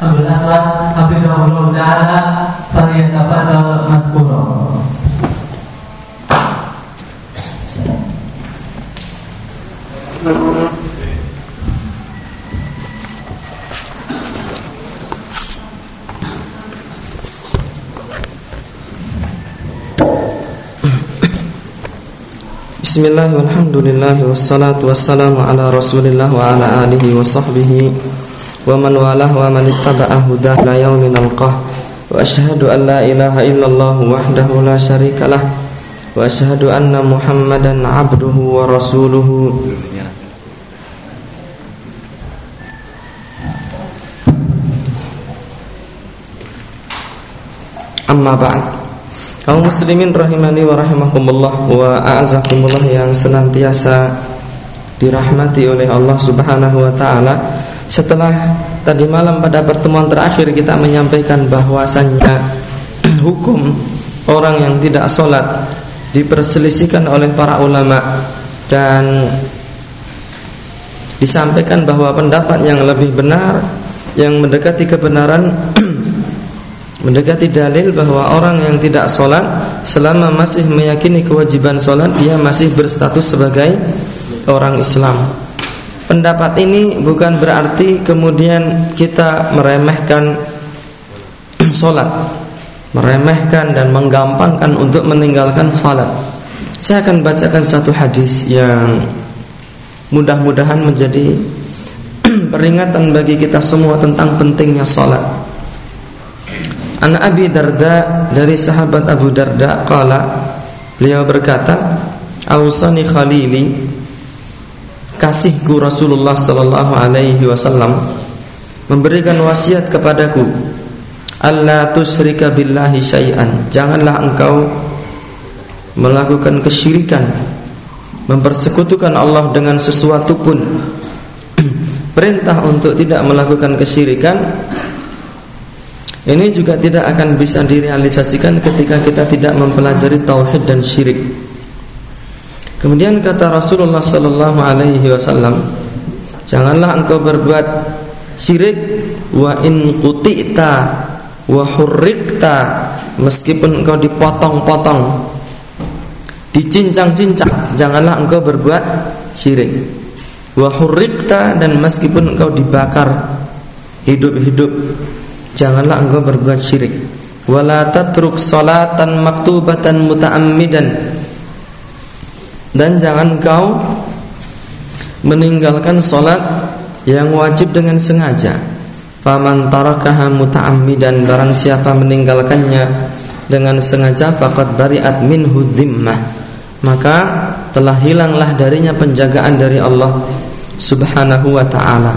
Abdul Aswad Hafizahullah Ta'ala Faliyatafadal Maskuro Bismillah walhamdulillah wassalatu wassalamu ala rasulillah wa ala alihi wa sahbihi man ittaba'a hudah la yaumin alqah wa ashhadu an la ilaha illallah wahdahu la syarika lah. Wa ashhadu anna muhammadan abduhu wa rasuluhu. Amma ba'd. Kaum muslimin rahimani wa rahimakumullah wa a'azakumullah yang senantiasa dirahmati oleh Allah Subhanahu wa taala. Setelah tadi malam pada pertemuan terakhir kita menyampaikan bahwasannya hukum orang yang tidak sholat diperselisihkan oleh para ulama dan disampaikan bahwa pendapat yang lebih benar yang mendekati kebenaran mendekati dalil bahwa orang yang tidak sholat selama masih meyakini kewajiban sholat dia masih berstatus sebagai orang Islam. Pendapat ini bukan berarti kemudian kita meremehkan sholat, meremehkan dan menggampangkan untuk meninggalkan sholat. Saya akan bacakan satu hadis yang mudah-mudahan menjadi peringatan bagi kita semua tentang pentingnya sholat. An Abi Darda dari sahabat Abu Darda qala beliau berkata Ausani Khalili kasihku Rasulullah sallallahu alaihi wasallam memberikan wasiat kepadaku Allah tusyrika billahi syai'an janganlah engkau melakukan kesyirikan mempersekutukan Allah dengan sesuatu pun perintah untuk tidak melakukan kesyirikan ini juga tidak akan bisa direalisasikan ketika kita tidak mempelajari tauhid dan syirik. Kemudian kata Rasulullah sallallahu alaihi wasallam, janganlah engkau berbuat syirik wa in quti'ta wa hurrikta meskipun engkau dipotong-potong dicincang-cincang janganlah engkau berbuat syirik wa hurrikta dan meskipun engkau dibakar hidup-hidup janganlah engkau berbuat syirik wala tatruk salatan maktubatan muta'ammidan dan jangan kau meninggalkan salat yang wajib dengan sengaja. Faman tarakaha muta'ammidan barang siapa meninggalkannya dengan sengaja faqad bari'at minhu dhimmah. Maka telah hilanglah darinya penjagaan dari Allah Subhanahu wa taala.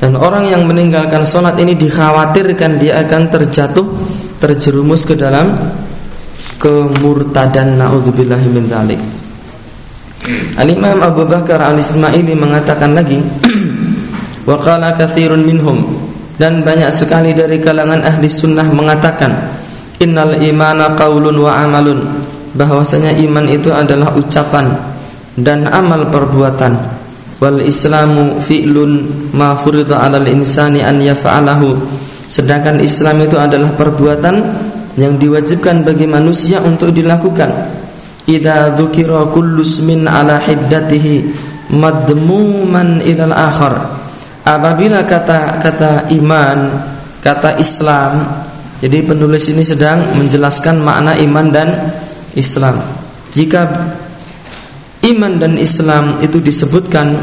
Dan orang yang meninggalkan sholat ini dikhawatirkan dia akan terjatuh Terjerumus ke dalam Kemurtadan. Na'udzubillahi min dhalik Al-Imam Abu Bakar al-Ismaili mengatakan lagi Waqala kathirun minhum. Dan banyak sekali dari kalangan ahli sunnah mengatakan Innal imana qawlun wa amalun. Bahwasanya iman itu adalah ucapan Dan amal perbuatan. Wal islamu fi'lun ma furida 'alal insani an yaf'alahu sedangkan Islam itu adalah perbuatan yang diwajibkan bagi manusia untuk dilakukan idza dzukira kullu ismin ala hiddatihi madmuman ilal akhar. Apabila kata kata iman kata Islam jadi penulis ini sedang menjelaskan makna iman dan Islam. Jika iman dan Islam itu disebutkan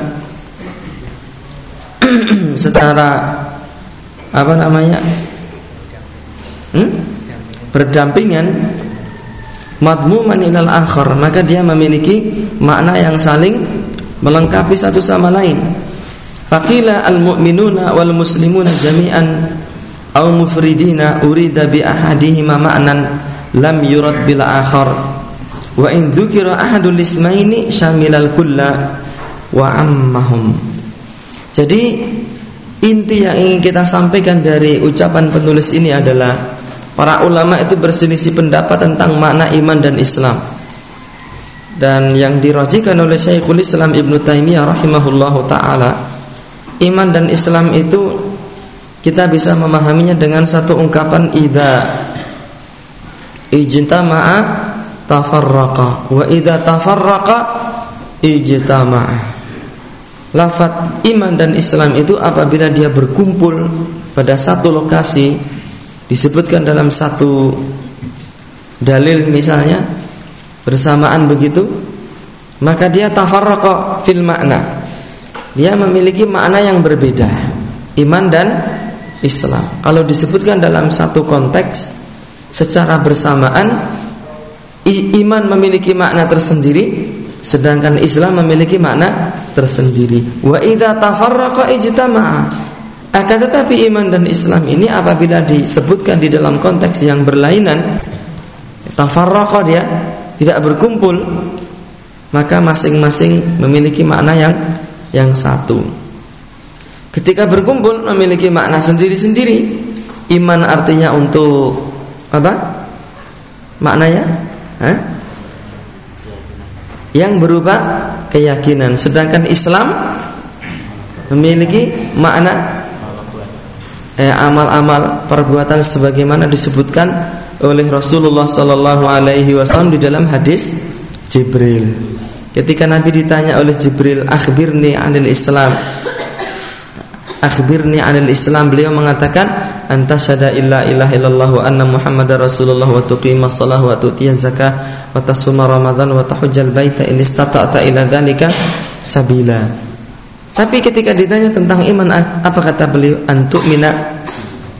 secara apa namanya? Hmm? berdampingan madmuman ilal akhar. Maka dia memiliki makna yang saling melengkapi satu sama lain. Faqila al mu'minuna wal muslimuna jami'an aw mufridina urida bi ahadihima ma'nan lam yurad bil akhar. Wa in dzukira ahadul ismaini syamilal kulla wa ammahum. Jadi inti yang ingin kita sampaikan dari ucapan penulis ini adalah para ulama itu berselisih pendapat tentang makna iman dan Islam. Dan yang dirajikan oleh Syekhul Islam Ibnu Taimiyah rahimahullahu taala, iman dan Islam itu kita bisa memahaminya dengan satu ungkapan idza ijtama'a tafarraqa wa idza tafarraqa ijtama'a Lafat iman dan Islam itu apabila dia berkumpul pada satu lokasi disebutkan dalam satu dalil misalnya bersamaan begitu maka dia tafarraqa fil makna dia memiliki makna yang berbeda iman dan Islam. Kalau disebutkan dalam satu konteks secara bersamaan iman memiliki makna tersendiri sedangkan Islam memiliki makna tersendiri. Wa idza tafarraqa ijtama'a. Akan tetapi iman dan Islam ini apabila disebutkan di dalam konteks yang berlainan tafarraqa dia tidak berkumpul maka masing-masing memiliki makna yang yang satu. Ketika berkumpul memiliki makna sendiri-sendiri. Iman artinya untuk apa? Maknanya? Hah? Yang berupa keyakinan. Sedangkan Islam memiliki makna eh, amal-amal perbuatan sebagaimana disebutkan oleh Rasulullah Sallallahu Alaihi Wasallam di dalam hadis Jibril. Ketika Nabi ditanya oleh Jibril, akhbirni anil Islam, akhbirni 'anil Islam? Beliau mengatakan anta syada illa ilaha illallah wa anna muhammadar rasulullah wa tuqimas shalah wa tu'tiyaz zakah wa tasuma ramadan wa tahujjal baita in istata'ta ila dzalika sabila tapi ketika ditanya tentang iman apa kata beliau? Antu'mina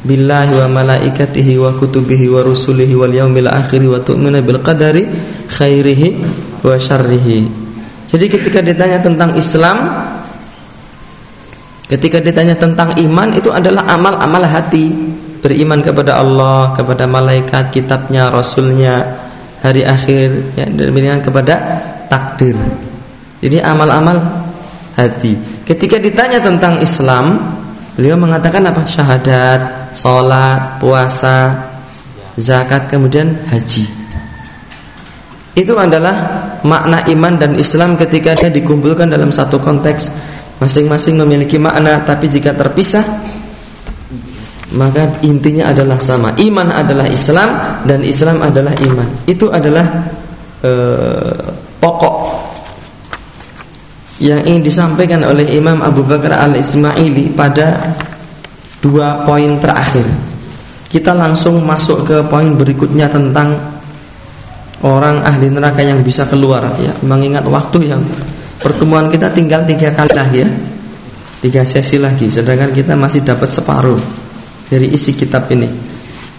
billahi wa malaikatihi wa kutubihi wa rusulihi wal yaumil akhir wa tu'mina bil qadari khairihi wa syarrihi. Jadi ketika ditanya tentang Islam Ketika ditanya tentang iman itu adalah amal-amal hati. Beriman kepada Allah, kepada malaikat, kitabnya, rasulnya Hari akhir ya, Dan beriman kepada takdir. Jadi amal-amal hati Ketika ditanya tentang Islam Beliau mengatakan apa? Syahadat, sholat, puasa, zakat, kemudian haji. Itu adalah makna iman dan Islam ketika dia dikumpulkan dalam satu konteks. Masing-masing memiliki makna Tapi jika terpisah Maka intinya adalah sama. Iman adalah Islam Dan Islam adalah iman. Itu adalah eh, Pokok Yang ingin disampaikan oleh Imam Abu Bakar al-Ismaili Pada Dua poin terakhir. Kita langsung masuk ke poin berikutnya Tentang Orang ahli neraka yang bisa keluar. Ya Mengingat waktu yang pertemuan kita tinggal tiga kali lagi ya. Tiga sesi lagi sedangkan kita masih dapat separuh dari isi kitab ini.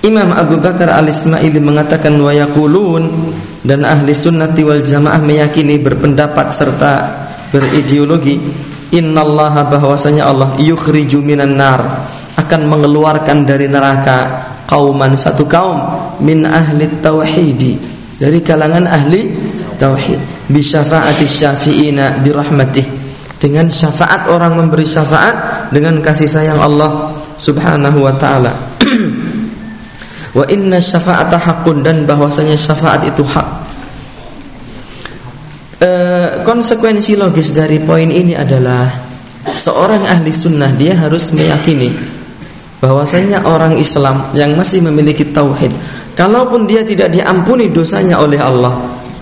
Imam Abu Bakar al-Ismaili mengatakan wa yakulun dan ahli sunnati wal jamaah meyakini berpendapat serta berideologi innallaha bahwasanya Allah yukhriju minan nar akan mengeluarkan dari neraka kauman satu kaum min ahli tauhidi dari kalangan ahli tauhid bi syafaati syafi'ina bi rahmatih dengan syafaat orang memberi syafaat dengan kasih sayang Allah Subhanahu wa taala. wa inna syafa'ata haqqun dan bahwasanya syafaat itu hak. Konsekuensi logis dari poin ini adalah seorang ahli sunnah dia harus meyakini bahwasanya orang Islam yang masih memiliki tauhid kalaupun dia tidak diampuni dosanya oleh Allah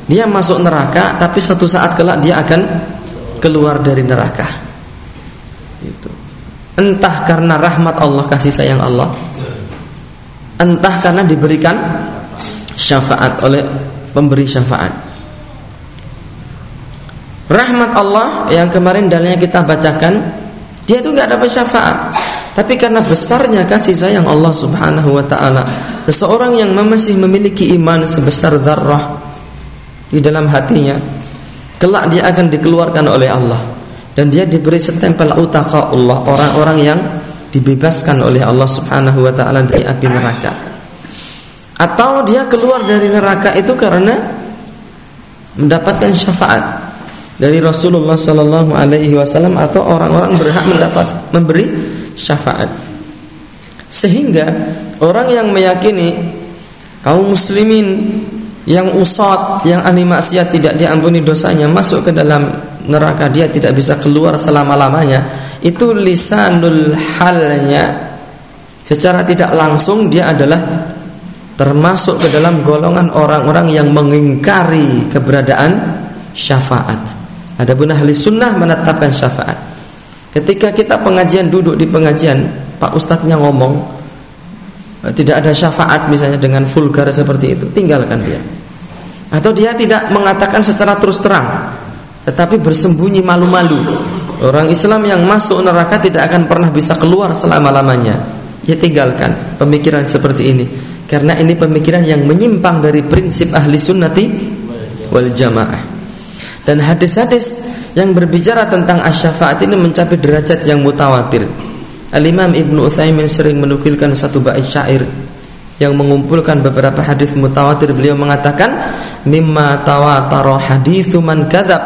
dia masuk neraka tapi suatu saat kelak dia akan keluar dari neraka. Itu. Entah karena rahmat Allah kasih sayang Allah, entah karena diberikan syafaat oleh pemberi syafaat. Rahmat Allah yang kemarin dalilnya kita bacakan, dia itu nggak dapat syafaat. Tapi karena besarnya kasih sayang Allah Subhanahu wa taala, seseorang yang masih memiliki iman sebesar darah di dalam hatinya kelak dia akan dikeluarkan oleh Allah dan dia diberi setempel utaka Allah orang-orang yang dibebaskan oleh Allah Subhanahu wa taala dari api neraka atau dia keluar dari neraka itu karena mendapatkan syafaat dari Rasulullah sallallahu alaihi wasallam atau orang-orang berhak mendapat memberi syafaat sehingga orang yang meyakini kaum muslimin yang usot, yang ahli maksiat tidak diampuni dosanya masuk ke dalam neraka dia tidak bisa keluar selama-lamanya itu lisanul halnya Secara tidak langsung dia adalah termasuk ke dalam golongan orang-orang yang mengingkari keberadaan syafaat. Adapun ahli sunnah menetapkan syafaat. Ketika kita pengajian duduk di pengajian, Pak Ustadznya ngomong tidak ada syafaat misalnya dengan vulgar seperti itu, tinggalkan dia. Atau dia tidak mengatakan secara terus terang, tetapi bersembunyi malu-malu. Orang Islam yang masuk neraka tidak akan pernah bisa keluar selama-lamanya. Ya tinggalkan pemikiran seperti ini karena ini pemikiran yang menyimpang dari prinsip ahli sunnati wal jamaah. Dan hadis-hadis yang berbicara tentang asyafaat ini mencapai derajat yang mutawatir. Al-Imam Ibnu Utsaimin sering menukilkan satu bait syair yang mengumpulkan beberapa hadis mutawatir. Beliau mengatakan, "Mimma tawatara haditsu man kadzab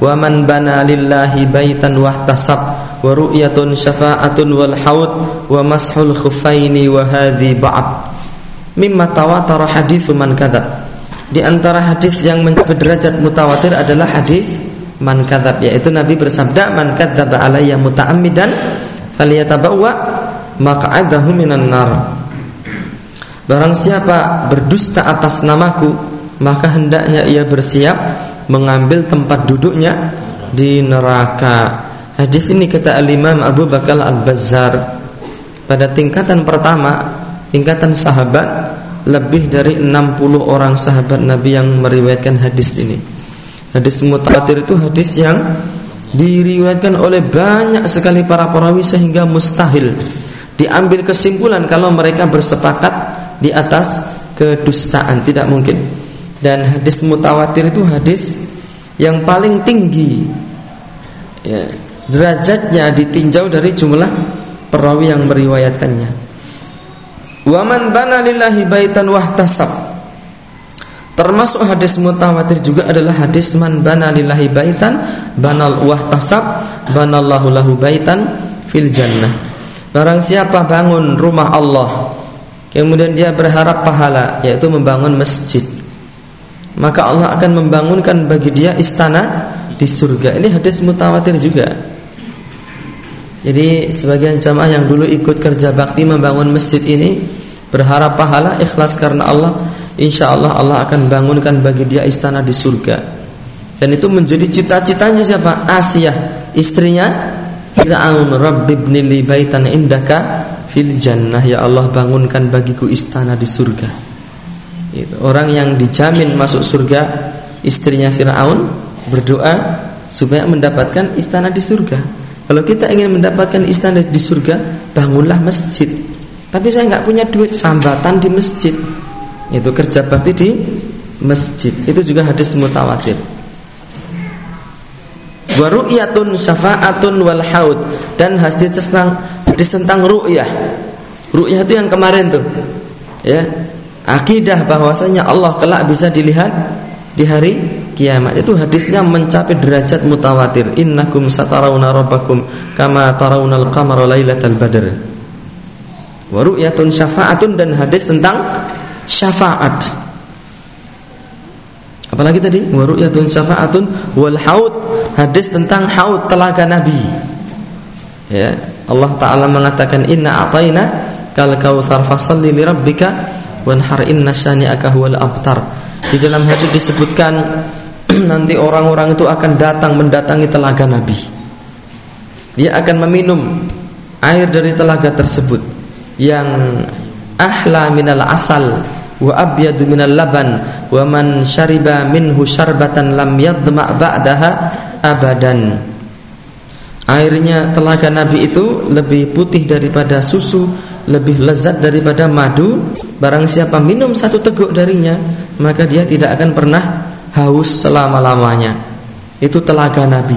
wa man bana lillahi baitan wahtasab wa ru'yatun syafa'atun wal haud wa mashul khuffaini wa hadhi ba'd." Mimma tawatara haditsu man kadzab di antara hadis yang mencapai derajat mutawatir adalah hadis man kadzab yaitu Nabi bersabda man kadzaba alayya muta'ammidan falyatabawwa maq'adahu minan nar. Barang siapa berdusta atas namaku maka hendaknya ia bersiap mengambil tempat duduknya di neraka. Hadis ini kata Al-Imam Abu Bakar Al-Bazzar pada tingkatan pertama, tingkatan sahabat lebih dari 60 orang sahabat Nabi yang meriwayatkan hadis ini. Hadis mutawatir itu hadis yang diriwayatkan oleh banyak sekali para perawi sehingga mustahil diambil kesimpulan kalau mereka bersepakat di atas kedustaan tidak mungkin. Dan hadis mutawatir itu hadis yang paling tinggi ya, derajatnya ditinjau dari jumlah perawi yang meriwayatkannya. Waman bana lillahi baitan wahtasab. Termasuk hadis mutawatir juga adalah hadis man bana lillahi baitan banal wahtasab banallahu lahu baitan fil jannah. Barang siapa bangun rumah Allah kemudian dia berharap pahala yaitu membangun masjid maka Allah akan membangunkan bagi dia istana di surga. Ini hadis mutawatir juga. Jadi sebagian jamaah yang dulu ikut kerja bakti membangun masjid ini berharap pahala ikhlas karena Allah insya Allah Allah akan bangunkan bagi dia istana di surga. Dan itu menjadi cita-citanya siapa? Asia istrinya Fir'aun Rabbibni li baitan indaka fil jannah. Ya Allah bangunkan bagiku istana di surga. Itu orang yang dijamin masuk surga istrinya Fir'aun berdoa supaya mendapatkan istana di surga. Kalau kita ingin mendapatkan istana di surga bangunlah masjid tapi saya nggak punya duit sambatan di masjid. Itu kerja bakti di masjid. Itu juga hadis mutawatir. Wa ru'yatun syafa'atun wal haud dan hadis tentang hadis tentang ru'yah. Ru'yah itu yang kemarin tuh. Ya. Akidah bahwasanya Allah kelak bisa dilihat di hari kiamat. Itu hadisnya mencapai derajat mutawatir. Innakum satarawna rabbakum kama tarawunal qamara lailatal badr. Waru'yatun syafaatun dan hadis tentang syafaat. Apalagi tadi waru'yatun syafaatun wal haud hadis tentang haud telaga Nabi. Ya, Allah taala mengatakan inna ataina kal kautsar fasalli li rabbika wanhar inna syani'aka huwal abtar. Di dalam hadis disebutkan nanti orang-orang itu akan datang mendatangi telaga Nabi. Dia akan meminum air dari telaga tersebut yang ahla minal asal wa abyadu minal laban wa man syariba minhu syarbatan lam yadma ba'daha abadan. Airnya telaga nabi itu lebih putih daripada susu lebih lezat daripada madu. Barang siapa minum satu teguk darinya maka dia tidak akan pernah haus selama-lamanya. Itu telaga nabi.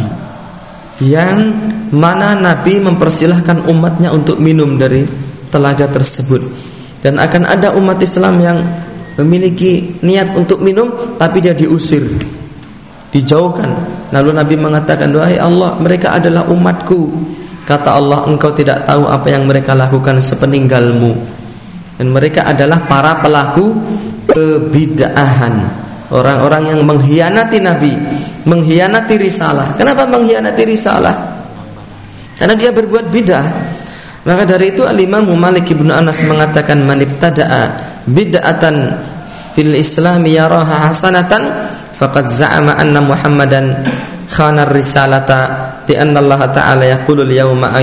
Yang mana nabi mempersilahkan umatnya untuk minum dari telaga tersebut. Dan akan ada umat Islam yang memiliki niat untuk minum tapi dia diusir. Dijauhkan. Lalu Nabi mengatakan wahai Allah mereka adalah umatku. Kata Allah engkau tidak tahu apa yang mereka lakukan sepeninggalmu. Dan mereka adalah para pelaku kebid'ahan. Orang-orang yang mengkhianati Nabi mengkhianati risalah. Kenapa mengkhianati risalah? Karena dia berbuat bid'ah Maka dari itu Al-Imam Malik Ibnu Anas mengatakan man ibtada'a bid'atan fil Islam yaraha hasanatan faqad za'ama anna Muhammadan khana risalata di Allah Ta'ala yaqulu al-yawma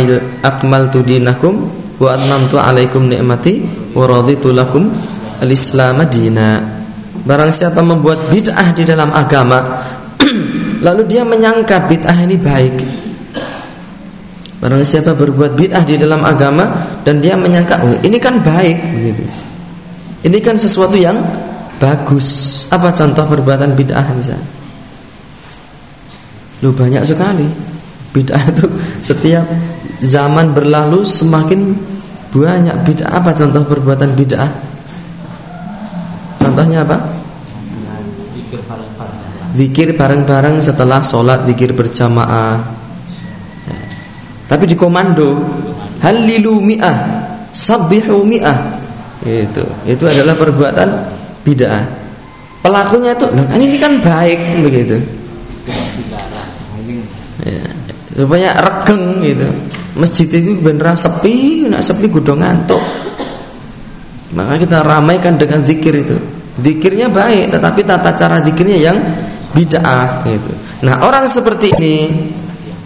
akmaltu dinakum wa atmamtu alaikum ni'mati wa raditu lakum al-islam dina. Barang siapa membuat bid'ah di dalam agama lalu dia menyangka bid'ah ini baik Barang siapa berbuat bid'ah di dalam agama dan dia menyangka, "Oh, ini kan baik." begitu. Ini kan sesuatu yang bagus. Apa contoh perbuatan bid'ah misalnya? Lu banyak sekali. Bid'ah itu setiap zaman berlalu semakin banyak bid'ah. Apa contoh perbuatan bid'ah? Contohnya apa? Zikir bareng-bareng setelah sholat, zikir berjamaah, tapi di komando halilu mi'ah, sabbihu mi'ah. Itu, itu adalah perbuatan bid'ah. Pelakunya itu, nah ini kan baik begitu. Ya, rupanya regeng gitu. Masjid itu beneran sepi, nak sepi gudong ngantuk. Maka kita ramaikan dengan zikir itu. Zikirnya baik, tetapi tata cara zikirnya yang bid'ah gitu. Nah, orang seperti ini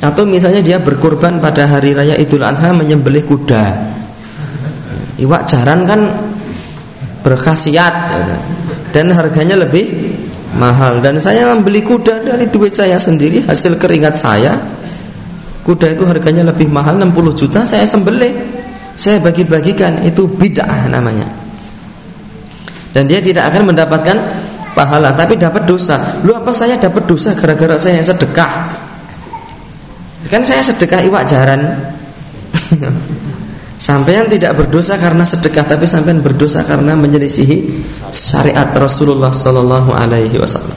atau misalnya dia berkorban pada hari raya Idul Adha menyembelih kuda. Iwak jaran kan berkhasiat gitu. dan harganya lebih mahal dan saya membeli kuda dari duit saya sendiri hasil keringat saya. Kuda itu harganya lebih mahal 60 juta saya sembelih. Saya bagi-bagikan itu bid'ah namanya. Dan dia tidak akan mendapatkan pahala tapi dapat dosa. Lu apa saya dapat dosa gara-gara saya sedekah? Kan saya sedekah iwak jaran. Sampean tidak berdosa karena sedekah, tapi sampean berdosa karena menyelisihi syariat Rasulullah Sallallahu Alaihi Wasallam.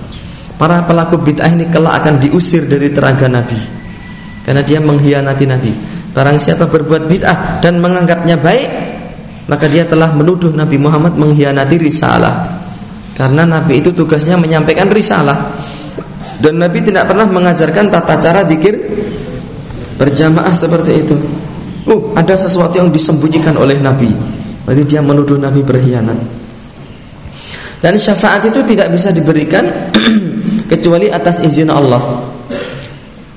Para pelaku bid'ah ini kelak akan diusir dari teraga Nabi, karena dia mengkhianati Nabi. Barang siapa berbuat bid'ah dan menganggapnya baik, maka dia telah menuduh Nabi Muhammad mengkhianati risalah. Karena Nabi itu tugasnya menyampaikan risalah. Dan Nabi tidak pernah mengajarkan tata cara zikir berjamaah seperti itu. Uh, ada sesuatu yang disembunyikan oleh Nabi. Berarti dia menuduh Nabi berkhianat. Dan syafaat itu tidak bisa diberikan kecuali atas izin Allah.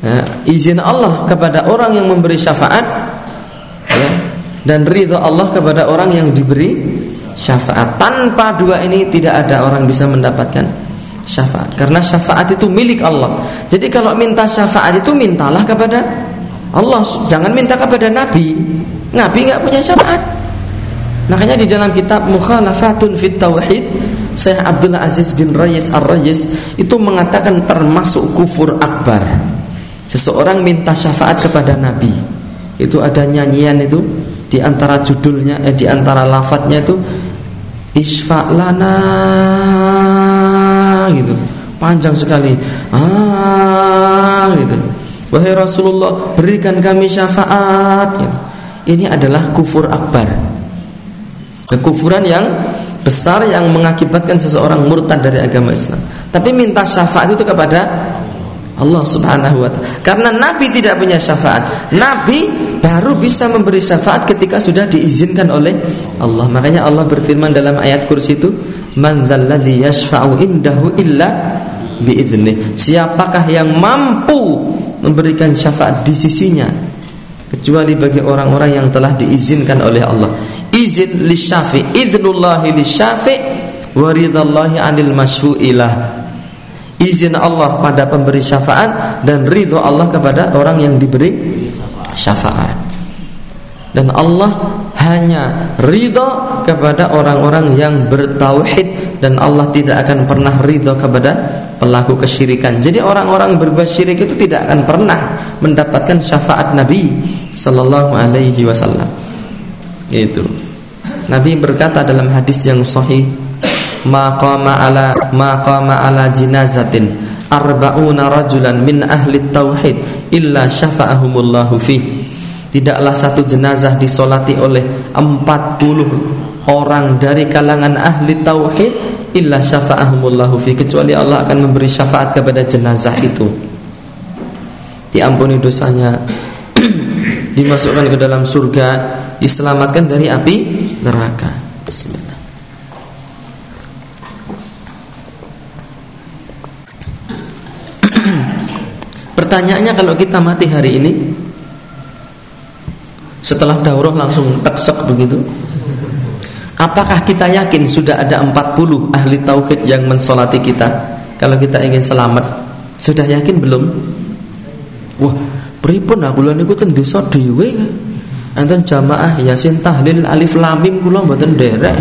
Ya, izin Allah kepada orang yang memberi syafaat ya, dan ridho Allah kepada orang yang diberi syafaat. Tanpa dua ini tidak ada orang bisa mendapatkan syafaat. Karena syafaat itu milik Allah. Jadi kalau minta syafaat itu mintalah kepada Allah jangan minta kepada Nabi. Nabi nggak punya syafaat. Makanya di dalam kitab Mukhalafatun fit Tauhid Syekh Abdullah Aziz bin Rayis Ar-Rayis itu mengatakan termasuk kufur akbar. Seseorang minta syafaat kepada Nabi. Itu ada nyanyian itu di antara judulnya eh, di antara lafadznya itu isfa lana gitu. Panjang sekali. Ah gitu. Wahai Rasulullah berikan kami syafaat. Ini adalah kufur akbar. Kekufuran yang besar yang mengakibatkan seseorang murtad dari agama Islam. Tapi minta syafaat itu kepada Allah subhanahu wa ta'ala. Karena Nabi tidak punya syafaat Nabi baru bisa memberi syafaat ketika sudah diizinkan oleh Allah. Makanya Allah berfirman dalam ayat kursi itu Man yashfa'u indahu illa biidznih Siapakah yang mampu memberikan syafaat di sisinya kecuali bagi orang-orang yang telah diizinkan oleh Allah. Izin li syafi, idnullahi li syafi wa 'anil masyfu'ilah. Izin Allah pada pemberi syafaat dan ridho Allah kepada orang yang diberi syafaat. Dan Allah hanya ridho kepada orang-orang yang bertauhid dan Allah tidak akan pernah ridho kepada pelaku kesyirikan. Jadi orang-orang berbuat syirik itu tidak akan pernah mendapatkan syafaat Nabi sallallahu alaihi wasallam. Itu. Nabi berkata dalam hadis yang sahih, "Maqama ala maqama ala jinazatin arba'una rajulan min ahli tauhid illa syafa'ahumullahu fi." Tidaklah satu jenazah disolati oleh 40 orang dari kalangan ahli tauhid illa syafa'ahumullahu fi kecuali Allah akan memberi syafaat kepada jenazah itu diampuni dosanya dimasukkan ke dalam surga diselamatkan dari api neraka. Bismillah. Pertanyaannya kalau kita mati hari ini setelah daurah langsung teksek begitu Apakah kita yakin sudah ada 40 ahli tauhid yang mensolati kita Kalau kita ingin selamat Sudah yakin belum? Wah, pripun aku lan niku ten desa dhewe. Enten jamaah Yasin tahlil alif lam mim kula mboten nderek.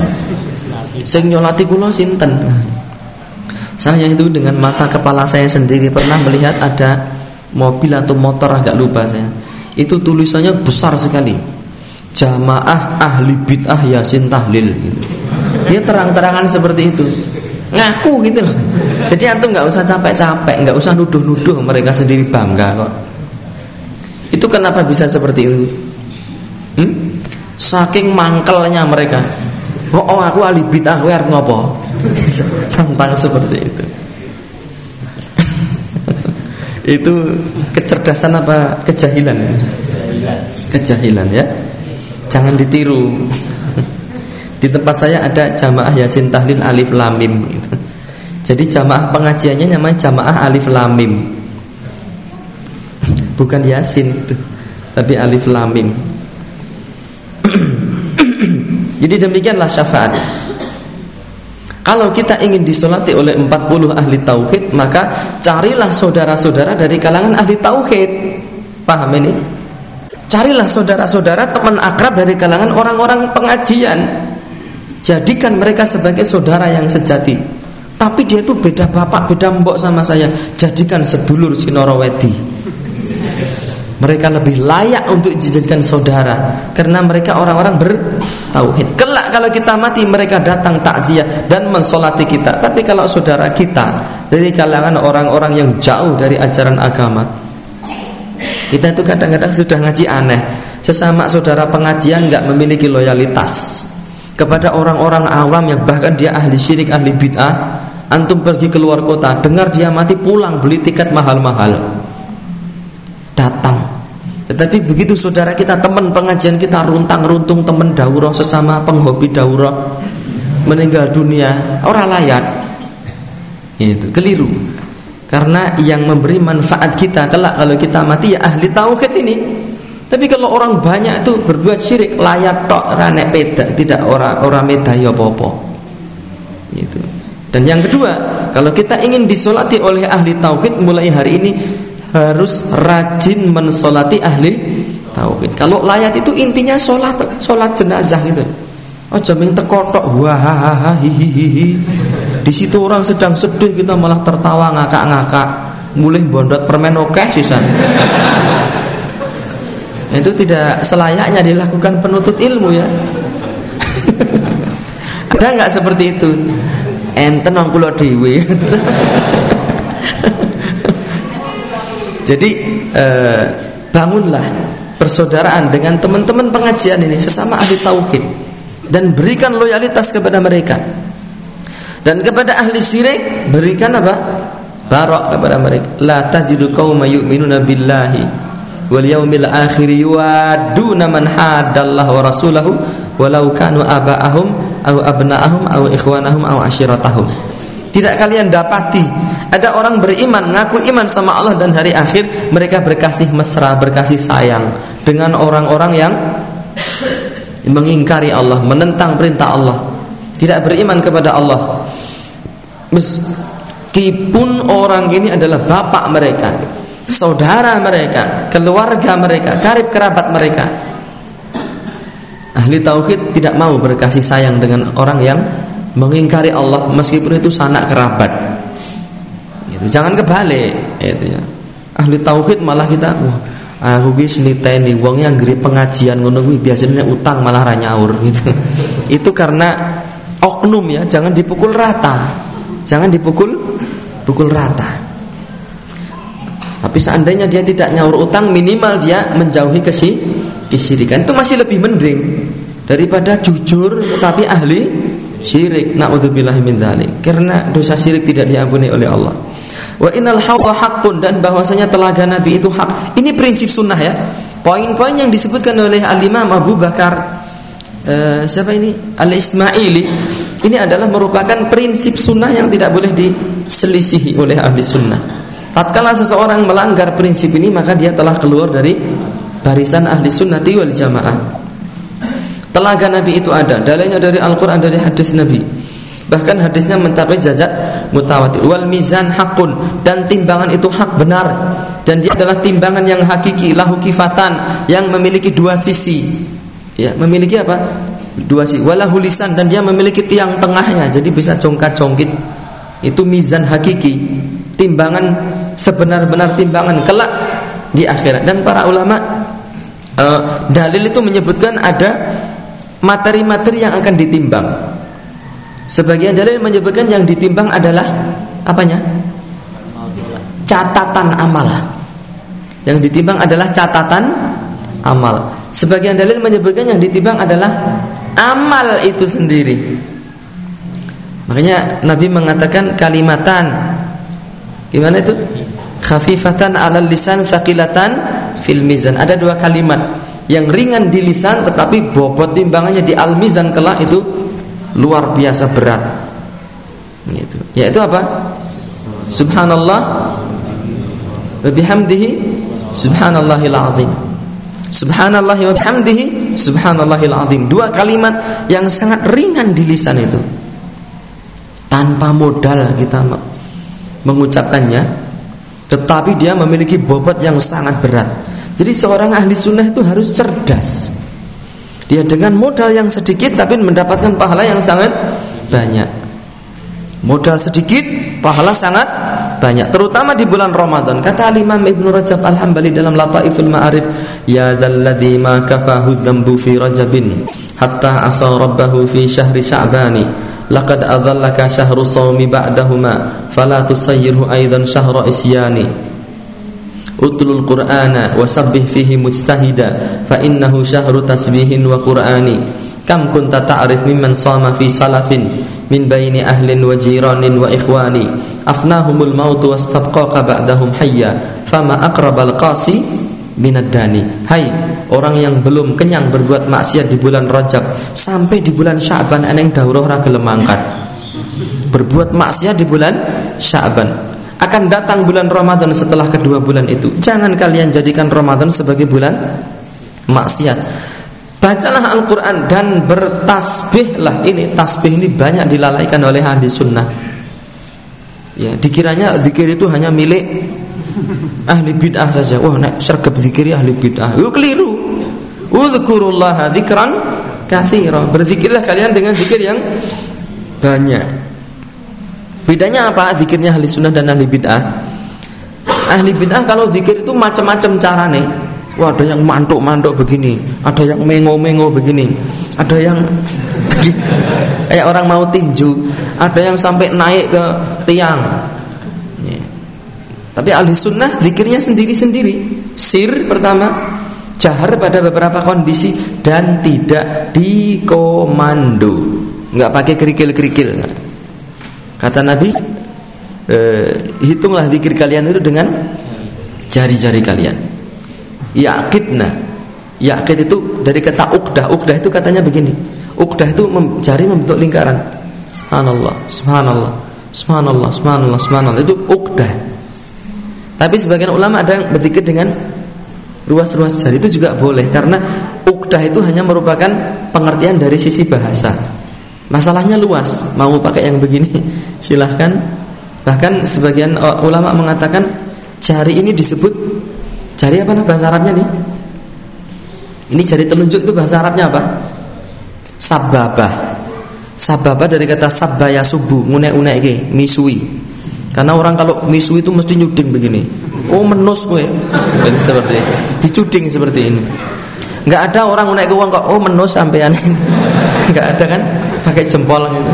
Sing nyolati kula sinten? Saya itu dengan mata kepala saya sendiri pernah melihat ada mobil atau motor agak lupa saya. Itu tulisannya besar sekali. Jamaah ahli bid'ah Yasin tahlil gitu. Dia terang-terangan seperti itu. Ngaku gitu loh. Jadi antum nggak usah capek-capek, nggak usah nuduh-nuduh mereka sendiri bangga kok. Itu kenapa bisa seperti itu? Hmm? Saking mangkelnya mereka. Oh, oh aku ahli bid'ah, kowe arep ngopo? Tantang seperti itu. itu kecerdasan apa kejahilan? Kejahilan ya. Jangan ditiru. Di tempat saya ada jamaah Yasin Tahlil Alif Lamim gitu. Jadi jamaah pengajiannya namanya jamaah Alif Lamim Bukan Yasin itu Tapi Alif Lamim Jadi demikianlah syafaat kalau kita ingin disolati oleh 40 ahli tauhid Maka carilah saudara-saudara dari kalangan ahli tauhid Paham ini? Carilah saudara-saudara teman akrab dari kalangan orang-orang pengajian. Jadikan mereka sebagai saudara yang sejati. Tapi dia itu beda bapak, beda mbok sama saya. Jadikan sedulur sinorowedi Mereka lebih layak untuk dijadikan saudara. Karena mereka orang-orang bertauhid. Kelak kalau kita mati mereka datang takziah dan mensolati kita. Tapi kalau saudara kita Dari kalangan orang-orang yang jauh dari ajaran agama Kita itu kadang-kadang sudah ngaji aneh Sesama saudara pengajian nggak memiliki loyalitas kepada orang-orang awam yang bahkan dia ahli syirik, ahli bid'ah, antum pergi keluar kota, dengar dia mati pulang beli tiket mahal-mahal. Datang. Tetapi begitu saudara kita teman pengajian kita runtang-runtung teman daurah sesama penghobi daurah meninggal dunia, orang layak. Itu keliru. Karena yang memberi manfaat kita kelak kalau kita mati ya ahli tauhid ini tapi kalau orang banyak itu berbuat syirik layak tok ranek peda, tidak orang orang medaya popo. Gitu. Dan yang kedua, kalau kita ingin disolati oleh ahli tauhid mulai hari ini harus rajin mensolati ahli tauhid. Kalau layat itu intinya solat, solat jenazah gitu. Oh jamin tekotok wah. Di situ orang sedang sedih kita malah tertawa ngakak-ngakak. Mulai bondot permen oke sisa itu tidak selayaknya dilakukan penuntut ilmu ya. Ada nggak seperti itu? Enten wong jadi eh, bangunlah persaudaraan dengan teman-teman pengajian ini sesama ahli tauhid dan berikan loyalitas kepada mereka dan kepada ahli syirik berikan apa? Barok kepada mereka. La tajidu qauma yu'minuna billahi wal yaumil akhir yuwaduna man hadallahu wa rasulahu walau kanu aba'ahum aw abna'ahum aw ikhwanahum aw ashiratahum. Tidak kalian dapati ada orang beriman ngaku iman sama Allah dan hari akhir mereka berkasih mesra berkasih sayang dengan orang-orang yang mengingkari Allah menentang perintah Allah. Tidak beriman kepada Allah meskipun orang ini adalah bapak mereka saudara mereka, keluarga mereka, karib kerabat mereka. Ahli tauhid tidak mau berkasih sayang dengan orang yang mengingkari Allah meskipun itu sanak kerabat. Gitu. Jangan kebalik, itu ya. Ahli tauhid malah kita, wah, aku wis niteni wong yang pengajian ngono kuwi biasanya utang malah ra nyaur gitu. itu karena oknum ya, jangan dipukul rata. Jangan dipukul pukul rata. Tapi seandainya dia tidak nyaur utang minimal dia menjauhi kesi kesyirikan itu masih lebih mending daripada jujur tetapi ahli syirik. Nauzubillah min dzalik. Karena dosa syirik tidak diampuni oleh Allah. Wa innal hawla haqqun dan bahwasanya telaga Nabi itu hak. Ini prinsip sunnah ya. poin-poin yang disebutkan oleh Al-Imam Abu Bakar uh, siapa ini? Al-Ismaili ini adalah merupakan prinsip sunnah yang tidak boleh diselisihi oleh ahli sunnah. Tatkala seseorang melanggar prinsip ini maka dia telah keluar dari barisan ahli sunnati wal jamaah. Telaga Nabi itu ada, dalilnya dari Al-Quran dari hadis Nabi. Bahkan hadisnya mencapai jajak mutawatir. Wal mizan hakun dan timbangan itu hak benar dan dia adalah timbangan yang hakiki lahu kifatan yang memiliki dua sisi. Ya, memiliki apa? Dua sisi. Walahu lisan dan dia memiliki tiang tengahnya jadi bisa congkat-congkit. Itu mizan hakiki. Timbangan sebenar-benar timbangan kelak di akhirat dan para ulama uh, dalil itu menyebutkan ada materi-materi yang akan ditimbang Sebagian dalil menyebutkan yang ditimbang adalah apanya? Catatan amal. Yang ditimbang adalah catatan amal. Sebagian dalil menyebutkan yang ditimbang adalah amal itu sendiri. Makanya Nabi mengatakan kalimatan Gimana itu? Khafifatan alal lisan Thaqilatan fil mizan Ada dua kalimat Yang ringan di lisan Tetapi bobot timbangannya di al mizan kelak itu luar biasa berat. Gitu. Yaitu apa? Subhanallah wa bihamdihi subhanallahil azim. Subhanallah wa bihamdihi subhanallahil azim. Dua kalimat yang sangat ringan di lisan itu. Tanpa modal kita mengucapkannya, tetapi dia memiliki bobot yang sangat berat. Jadi seorang ahli sunnah itu harus cerdas. Dia dengan modal yang sedikit tapi mendapatkan pahala yang sangat banyak. Modal sedikit, pahala sangat banyak, terutama di bulan Ramadan. Kata Imam Ibnu Rajab Al-Hambali dalam Lataiful Ma'arif, "Ya dzalladzi ma kafahu dzambu fi Rajabin hatta asa rabbahu fi syahri Sya'bani." Laqad adallaka syahru sawmi ba'dahuma fala tusayyirhu aidan syahra isyani utlul qur'ana wasabbih fihi mujtahida fa innahu syahru tasbihin wa qur'ani kam kunta ta'rif mimman sama fi salafin min baini ahlin wa jiranin wa ikhwani afnahumul maut wastabqaqa ba'dahum hayya fama aqrabal qasi minad dani hai orang yang belum kenyang berbuat maksiat di bulan Rajab sampai di bulan Sya'ban eneng daurah ra gelem berbuat maksiat di bulan Sya'ban akan datang bulan Ramadan setelah kedua bulan itu. Jangan kalian jadikan Ramadan sebagai bulan maksiat. Bacalah Al-Quran dan bertasbihlah. Ini tasbih ini banyak dilalaikan oleh ahli sunnah. Ya, dikiranya zikir itu hanya milik ahli bid'ah saja. Wah, nek sergap zikir ahli bid'ah. Itu keliru. Udzkurullaha dzikran katsira. Berzikirlah kalian dengan zikir yang banyak. Bedanya apa zikirnya ahli sunnah dan ahli bid'ah? Ahli bid'ah kalau zikir itu macam-macam cara nih. Wah ada yang mantuk-mantuk begini, ada yang mengo-mengo begini, ada yang kayak orang mau tinju, ada yang sampai naik ke tiang. Ya. Tapi ahli sunnah zikirnya sendiri-sendiri. Sir pertama, jahar pada beberapa kondisi dan tidak dikomando, nggak pakai kerikil-kerikil. Kata Nabi, eh, hitunglah zikir kalian itu dengan jari-jari kalian. Yaqidna. Yaqid itu dari kata ukdah. Ukdah itu katanya begini. Ukdah itu mem, jari membentuk lingkaran. Subhanallah, subhanallah, subhanallah, subhanallah, subhanallah. Itu ukdah. Tapi sebagian ulama ada yang berzikir dengan ruas-ruas jari itu juga boleh karena ukdah itu hanya merupakan pengertian dari sisi bahasa. Masalahnya luas, mau pakai yang begini silahkan. Bahkan sebagian ulama mengatakan jari ini disebut jari apa nah bahasa Arabnya nih? Ini jari telunjuk itu bahasa Arabnya apa? Sababah. Sababah dari kata sabaya subuh, ngune-une ke, misui. Karena orang kalau misui itu mesti nyuding begini. Oh menus gue. Jadi seperti dicuding seperti ini. Enggak ada orang unek uang kok oh menus sampean. Enggak ada kan? pakai jempol gitu.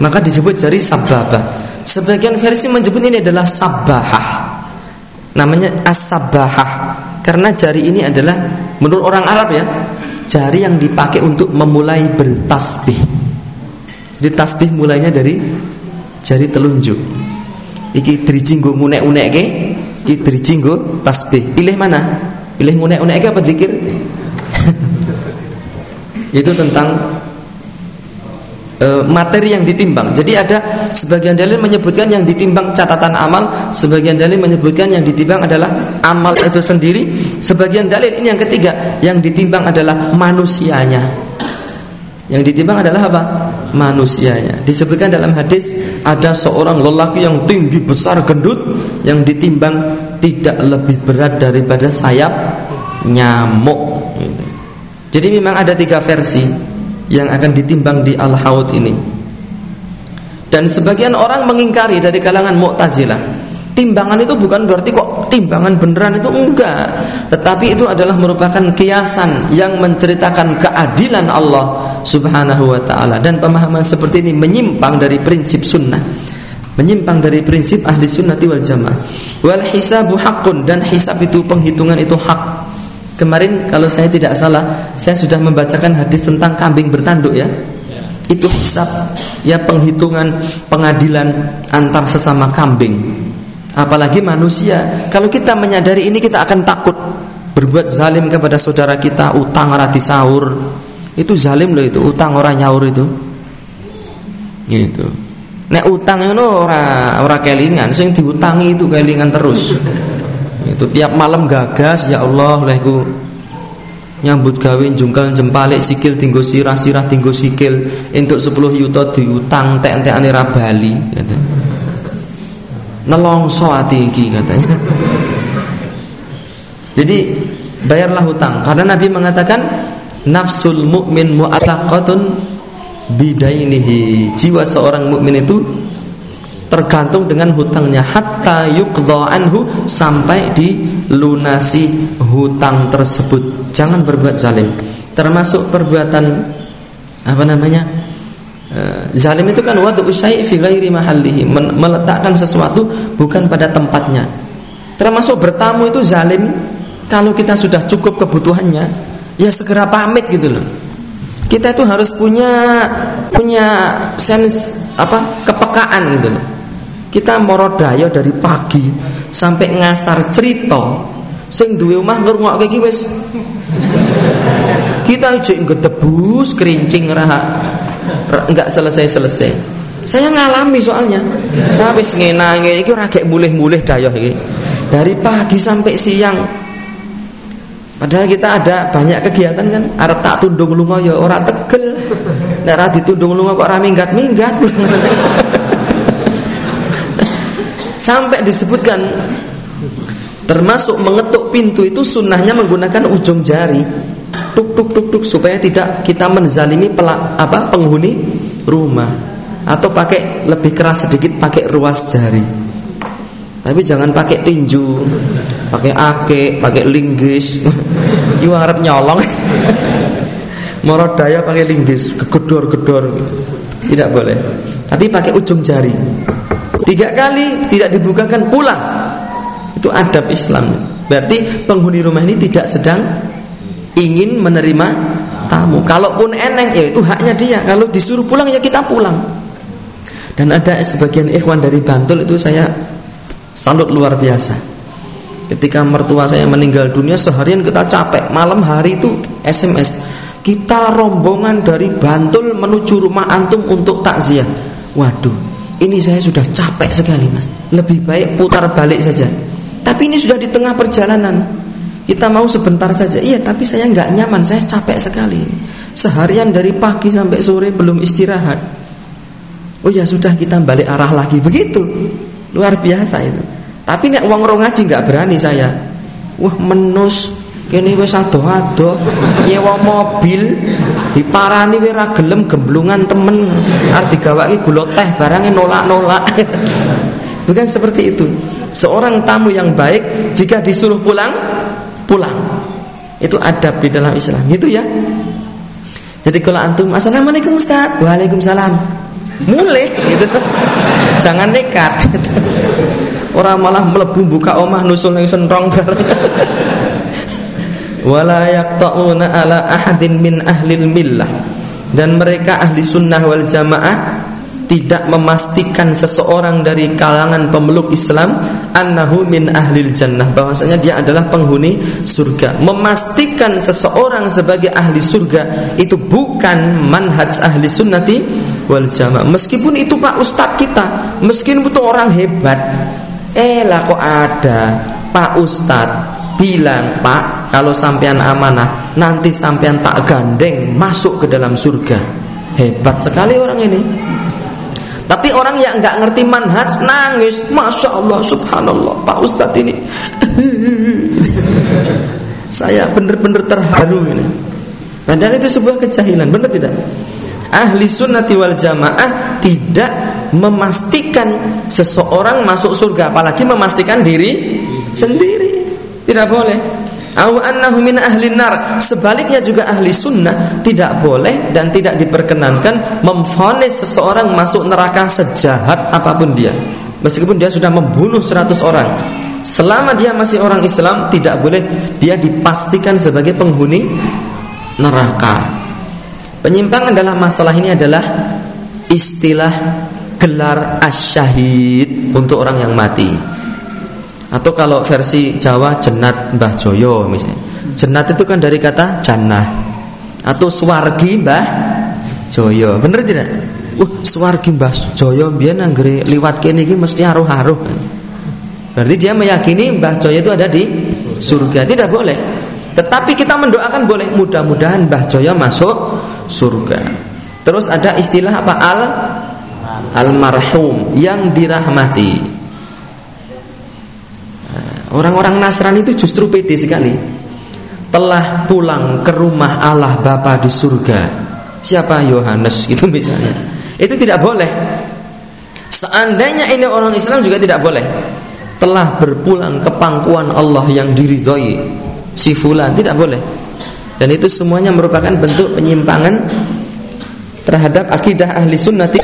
Maka disebut jari sababah. Sebagian versi menyebut ini adalah sabahah. Namanya as-sabahah. Karena jari ini adalah menurut orang Arab ya, jari yang dipakai untuk memulai bertasbih. Jadi tasbih mulainya dari jari telunjuk. Iki drijing nggo unek-unek ke, iki drijing tasbih. Pilih mana? Pilih ngunek-ngunek apa zikir? itu tentang e, materi yang ditimbang. Jadi ada sebagian dalil menyebutkan yang ditimbang catatan amal, sebagian dalil menyebutkan yang ditimbang adalah amal itu sendiri, sebagian dalil ini yang ketiga yang ditimbang adalah manusianya. Yang ditimbang adalah apa? Manusianya. Disebutkan dalam hadis ada seorang lelaki yang tinggi besar gendut yang ditimbang tidak lebih berat daripada sayap nyamuk. Jadi memang ada tiga versi yang akan ditimbang di al-haud ini. Dan sebagian orang mengingkari dari kalangan Mu'tazilah. Timbangan itu bukan berarti kok timbangan beneran itu enggak, tetapi itu adalah merupakan kiasan yang menceritakan keadilan Allah Subhanahu wa taala dan pemahaman seperti ini menyimpang dari prinsip sunnah. Menyimpang dari prinsip ahli sunnati wal jamaah. Wal hisabu haqqun dan hisab itu penghitungan itu hak Kemarin kalau saya tidak salah, saya sudah membacakan hadis tentang kambing bertanduk ya. Itu hisab ya penghitungan pengadilan antar sesama kambing. Apalagi manusia. Kalau kita menyadari ini kita akan takut berbuat zalim kepada saudara kita, utang rati sahur. Itu zalim loh itu, utang orang nyaur itu. Gitu. Nek utang itu ora ora kelingan, sing diutangi itu kelingan terus itu tiap malam gagas ya Allah lehku nyambut gawe jungkal jempalik sikil tinggo sirah sirah tinggo sikil untuk 10 yuta diutang tek-tekane ra bali kata. Nelongso ati iki katanya. Jadi bayarlah hutang karena Nabi mengatakan nafsul mukmin mu'allaqatun bidainihi. Jiwa seorang mukmin itu tergantung dengan hutangnya hatta yuqdha anhu sampai dilunasi hutang tersebut. Jangan berbuat zalim. Termasuk perbuatan apa namanya? E, zalim itu kan wadu syai' fi ghairi mahallihi, meletakkan sesuatu bukan pada tempatnya. Termasuk bertamu itu zalim kalau kita sudah cukup kebutuhannya, ya segera pamit gitu loh. Kita itu harus punya punya sense apa kepekaan gitu loh kita morodayo dari pagi sampai ngasar cerita sing duwe omah ngrungokke iki wis. Kita jek ngedebus kerincing raha enggak selesai-selesai. Saya ngalami soalnya. Saya wis ngenange iki ora gek mulih-mulih dayoh iki. Dari pagi sampai siang. Padahal kita ada banyak kegiatan kan Arab tak tundung lunga ya ora tegel. Nek ora ditundung lunga kok ora minggat-minggat Sampai disebutkan termasuk mengetuk pintu itu sunnahnya menggunakan ujung jari. Tuk tuk tuk tuk supaya tidak kita menzalimi pelak, apa penghuni rumah. Atau pakai lebih keras sedikit pakai ruas jari. Tapi jangan pakai tinju pakai ake pakai linggis. You harap nyolong. Morodaya pakai linggis gedor gedor tidak boleh. Tapi pakai ujung jari Tiga kali tidak dibukakan pulang. Itu adab Islam. Berarti penghuni rumah ini tidak sedang ingin menerima tamu. Kalaupun eneng ya itu haknya dia. Kalau disuruh pulang ya kita pulang. Dan ada sebagian ikhwan dari Bantul itu saya salut luar biasa. Ketika mertua saya meninggal dunia seharian kita capek. Malam hari itu SMS. Kita rombongan dari Bantul menuju rumah antum untuk takziah. Waduh, ini saya sudah capek sekali mas. Lebih baik putar balik saja. Tapi ini sudah di tengah perjalanan. Kita mau sebentar saja. Iya tapi saya nggak nyaman. Saya capek sekali seharian dari pagi sampai sore belum istirahat. Oh ya sudah kita balik arah lagi. Begitu. Luar biasa itu. Tapi nek uang rong ngaji nggak berani saya. Wah menus. Kene wis ado-ado. Nyewa mobil diparani wis ra gelem gemblungan temen. Arep digawaki gula teh barangnya nolak-nolak. Bukan seperti itu. Seorang tamu yang baik jika disuruh pulang pulang. Itu adab di dalam Islam. Gitu ya. Jadi kalau antum assalamualaikum Ustaz. Waalaikumsalam. Mulai gitu. Jangan nekat. Orang malah melebu buka omah nusul yang sentong wala yaqta'una ala ahadin min ahlil millah dan mereka ahli sunnah wal jamaah tidak memastikan seseorang dari kalangan pemeluk Islam annahu min ahlil jannah bahwasanya dia adalah penghuni surga. Memastikan seseorang sebagai ahli surga itu bukan manhaj ahli sunnati wal jamaah. Meskipun itu Pak Ustadz kita, meskipun itu orang hebat, eh lah kok ada Pak Ustadz bilang Pak kalau sampean amanah nanti sampean tak gandeng masuk ke dalam surga hebat sekali orang ini tapi orang yang nggak ngerti manhaj nangis, masya Allah, subhanallah, Pak Ustadz ini, saya benar-benar terharu ini. Padahal itu sebuah kejahilan, benar tidak? Ahli sunnati wal jamaah tidak memastikan seseorang masuk surga, apalagi memastikan diri sendiri. Tidak boleh. Au annahu ahli nar. Sebaliknya juga ahli sunnah tidak boleh dan tidak diperkenankan memfonis seseorang masuk neraka sejahat apa pun dia. Meskipun dia sudah membunuh 100 orang. Selama dia masih orang Islam tidak boleh dia dipastikan sebagai penghuni neraka. Penyimpangan dalam masalah ini adalah istilah gelar asyahid untuk orang yang mati. Atau kalau versi Jawa jenat Mbah Joyo misalnya. Jenat itu kan dari kata jannah. Atau swargi Mbah Joyo. Bener tidak? Uh, swargi Mbah Joyo biar nanggere liwat kene iki mesti haruh-haruh. Berarti dia meyakini Mbah Joyo itu ada di surga. Tidak boleh. Tetapi kita mendoakan boleh. Mudah-mudahan Mbah Joyo masuk surga. Terus ada istilah apa? Al almarhum yang dirahmati. Orang-orang Nasrani itu justru pede sekali. Telah pulang ke rumah Allah Bapa di surga. Siapa Yohanes itu misalnya. Itu tidak boleh. Seandainya ini orang Islam juga tidak boleh. Telah berpulang ke pangkuan Allah yang diridhoi. Si fulan tidak boleh. Dan itu semuanya merupakan bentuk penyimpangan terhadap akidah ahli sunnati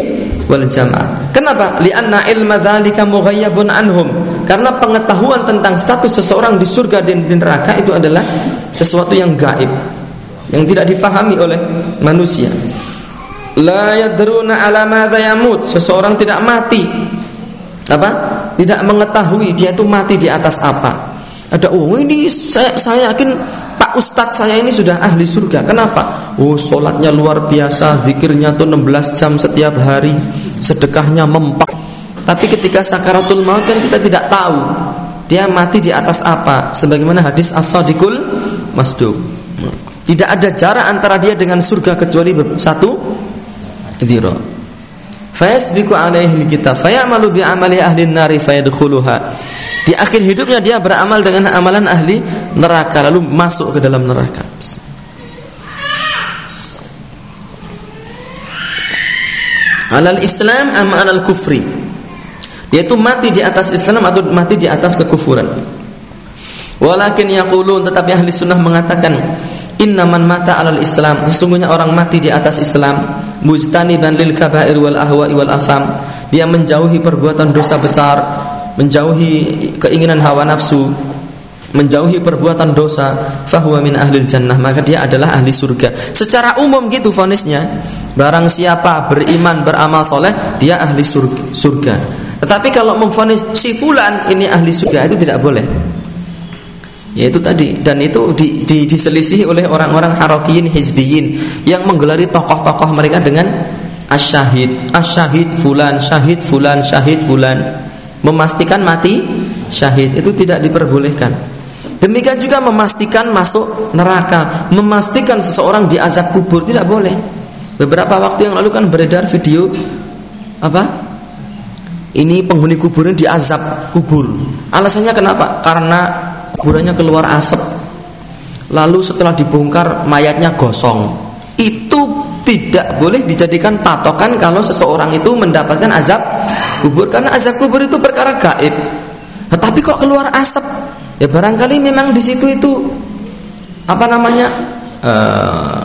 wal jamaah. Kenapa? Lianna ilma dzalika mughayyabun anhum karena pengetahuan tentang status seseorang di surga dan di neraka itu adalah sesuatu yang gaib yang tidak difahami oleh manusia. La yadruna ala madza yamut. Seseorang tidak mati. Apa? Tidak mengetahui dia itu mati di atas apa. Ada oh ini saya saya yakin Pak Ustadz saya ini sudah ahli surga. Kenapa? Oh solatnya luar biasa, zikirnya tuh 16 jam setiap hari, sedekahnya mempak tapi ketika sakaratul maut kan kita tidak tahu dia mati di atas apa. Sebagaimana hadis as-sadiqul masduq. Tidak ada jarak antara dia dengan surga kecuali satu dzira. Fayasbiqu alaihi kitab fayamalu bi amali ahli nari fayadkhuluha. Di akhir hidupnya dia beramal dengan amalan ahli neraka lalu masuk ke dalam neraka. Alal Islam ama alal kufri yaitu mati di atas Islam atau mati di atas kekufuran. Walakin yaqulun tetapi ahli sunnah mengatakan innaman mata alal Islam. Sesungguhnya orang mati di atas Islam mujtaniban lil kaba'ir wal ahwa'i wal afam. Dia menjauhi perbuatan dosa besar menjauhi keinginan hawa nafsu menjauhi perbuatan dosa fahuwa min ahlil jannah. Maka dia adalah ahli surga. Secara umum gitu fonisnya barang siapa beriman beramal soleh dia ahli surga tetapi kalau memfonis si fulan ini ahli surga itu tidak boleh. Yaitu tadi dan itu di, di, diselisihi oleh orang-orang harokiyin hizbiyin yang menggelari tokoh-tokoh mereka dengan asyahid, asyahid fulan, syahid fulan, syahid fulan, memastikan mati syahid itu tidak diperbolehkan. Demikian juga memastikan masuk neraka, memastikan seseorang di azab kubur tidak boleh. Beberapa waktu yang lalu kan beredar video apa ini penghuni kuburan diazab kubur. Alasannya kenapa? Karena kuburannya keluar asap. Lalu setelah dibongkar mayatnya gosong. Itu tidak boleh dijadikan patokan kalau seseorang itu mendapatkan azab kubur karena azab kubur itu perkara gaib. Tetapi kok keluar asap? Ya barangkali memang di situ itu apa namanya? Uh,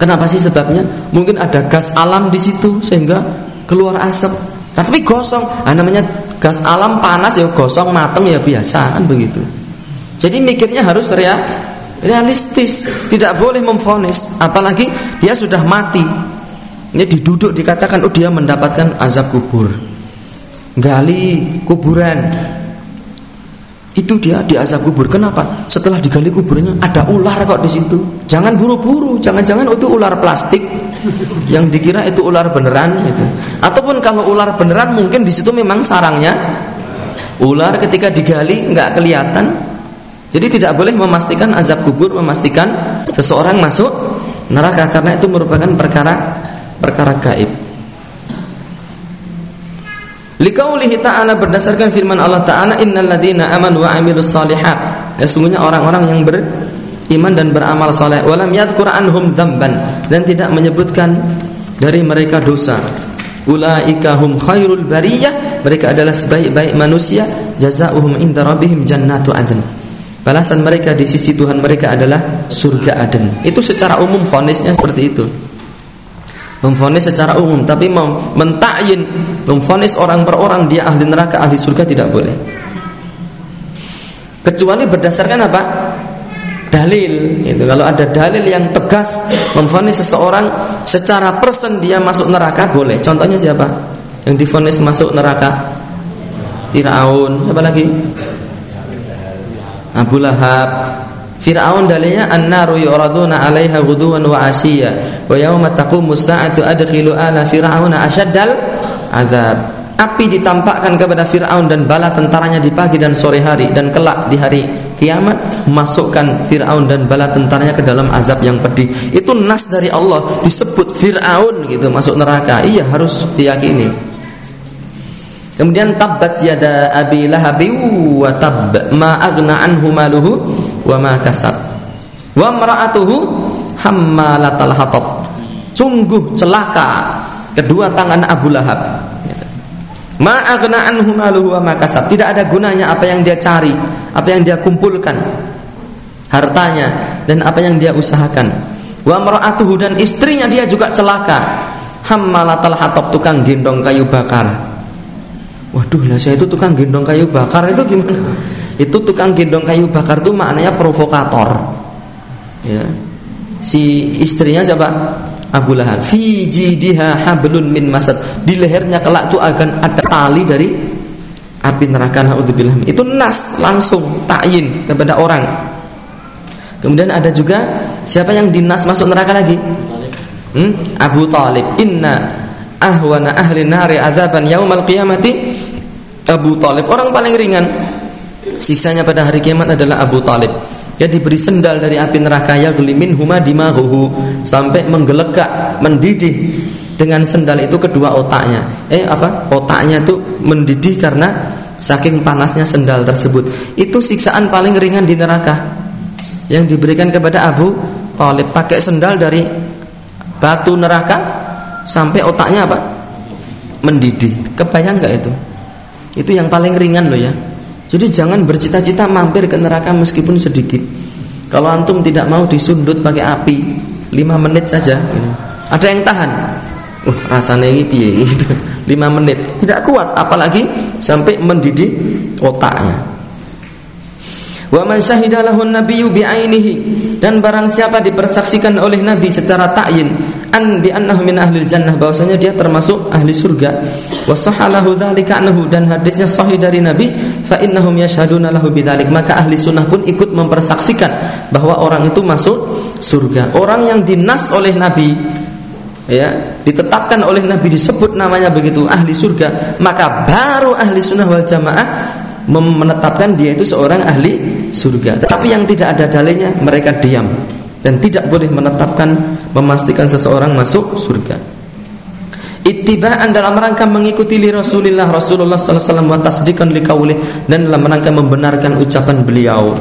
kenapa sih sebabnya? Mungkin ada gas alam di situ sehingga keluar asap. Nah, tapi gosong, ah, namanya gas alam panas ya gosong mateng ya biasa kan begitu. Jadi mikirnya harus real, realistis, tidak boleh memfonis, apalagi dia sudah mati. Ini diduduk dikatakan oh dia mendapatkan azab kubur. Gali kuburan. Itu dia di azab kubur. Kenapa? Setelah digali kuburnya ada ular kok di situ. Jangan buru-buru, jangan-jangan itu ular plastik yang dikira itu ular beneran itu. Ataupun kalau ular beneran mungkin di situ memang sarangnya ular ketika digali nggak kelihatan. Jadi tidak boleh memastikan azab kubur memastikan seseorang masuk neraka karena itu merupakan perkara perkara gaib. Likaulihi ta'ala berdasarkan firman Allah Ta'ala Innal ladina amanu wa amilus salihat Sesungguhnya orang-orang yang beriman dan beramal saleh Walam yadhkur anhum dhamban Dan tidak menyebutkan dari mereka dosa. Ulaika hum khairul bariyah. Mereka adalah sebaik-baik manusia. Jazauhum inda rabbihim jannatu adn. Balasan mereka di sisi Tuhan mereka adalah surga aden Itu secara umum fonisnya seperti itu. Memfonis secara umum tapi mentakyin memfonis orang per orang dia ahli neraka ahli surga tidak boleh. Kecuali berdasarkan apa dalil itu. Kalau ada dalil yang tegas memfonis seseorang secara persen dia masuk neraka boleh. Contohnya siapa? Yang difonis masuk neraka? Firaun. Siapa lagi? Abu Lahab. Fir'aun dalilnya an-naru yuraduna 'alaiha ghuduwan wa 'ashiya wa yauma taqumu as-sa'atu adkhilu ala fir'auna asyaddal azab. Api ditampakkan kepada Fir'aun dan bala tentaranya di pagi dan sore hari dan kelak di hari kiamat masukkan Fir'aun dan bala tentaranya ke dalam azab yang pedih. Itu nas dari Allah disebut Fir'aun gitu masuk neraka. Iya harus diyakini. Kemudian tabbat yada abi lahabi wa tab ma agna anhu maluhu wa ma kasab. Wa mar'atuhu hammalatal hatab. Sungguh celaka kedua tangan Abu Lahab. Ma aghna anhu maluhu wa ma kasab. Tidak ada gunanya apa yang dia cari, apa yang dia kumpulkan. Hartanya dan apa yang dia usahakan. Wa mar'atuhu dan istrinya dia juga celaka. Hammalatal hatab tukang gendong kayu bakar. Waduh lah saya itu tukang gendong kayu bakar itu gimana? itu tukang gendong kayu bakar itu maknanya provokator ya. si istrinya siapa Abu Lahab. Fi jidiha hablun min masad. Di lehernya kelak itu akan ada tali dari api neraka. Naudzubillah. Itu nas langsung takyin kepada orang. Kemudian ada juga siapa yang dinas masuk neraka lagi? Hmm? Abu Talib. Inna ahwana ahli nari azaban yaumal qiyamati. Abu Talib. Orang paling ringan. Siksanya pada hari kiamat adalah Abu Talib Dia diberi sendal dari api neraka Yaglimin huma dimahuhu Sampai menggelegak, mendidih Dengan sendal itu kedua otaknya. Eh apa? Otaknya itu mendidih karena Saking panasnya sendal tersebut. Itu siksaan paling ringan di neraka. Yang diberikan kepada Abu Talib. Pakai sendal dari batu neraka Sampai otaknya apa? Mendidih. Kebayang gak itu? Itu yang paling ringan loh ya jadi jangan bercita-cita mampir ke neraka meskipun sedikit. Kalau antum tidak mau disundut pakai api 5 menit saja, ada yang tahan. Uh, rasanya ini piye gitu. 5 menit tidak kuat apalagi sampai mendidih otaknya. Wa man syahidalahu nabiyyu bi'ainihi dan barang siapa dipersaksikan oleh nabi secara ta'yin an bi annahu min ahli jannah. Bahwasanya dia termasuk ahli surga. Wa sahalahu dzalika annahu dan hadisnya sahih dari nabi fa innahum yashhaduna lahu bidzalik. Maka ahli sunnah pun ikut mempersaksikan bahwa orang itu masuk surga. Orang yang dinas oleh nabi ya ditetapkan oleh nabi disebut namanya begitu ahli surga maka baru ahli sunnah wal jamaah menetapkan dia itu seorang ahli surga. Tetapi yang tidak ada dalilnya mereka diam dan tidak boleh menetapkan memastikan seseorang masuk surga. Ittiba'an dalam rangka mengikuti li Rasulullah Rasulullah sallallahu alaihi wasallam wa tasdiqan liqaulih dan dalam rangka membenarkan ucapan beliau.